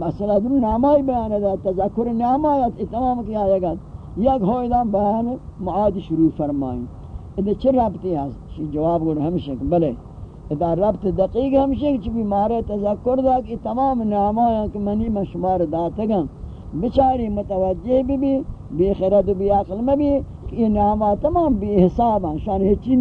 Speaker 1: مسئلہ در نعمہ بیان ہے تذکر نعمہ تمام کیا آئے گا. یک ہوئی دا بیان معاد شروع فرمائیں. ادھے چھ رفت ہے، جواب گو ہمشہ بلے ادا ربط دقیق ہمشہ کہ بیمارے تذکر دا کہ تمام نعمائیں کہ منی مشمار داتگاں بچاری متوجہ بھی بھی بے خرد و بے عقل میں بھی کہ یہ نعمہ تمام بے حساب ہیں شان ہچی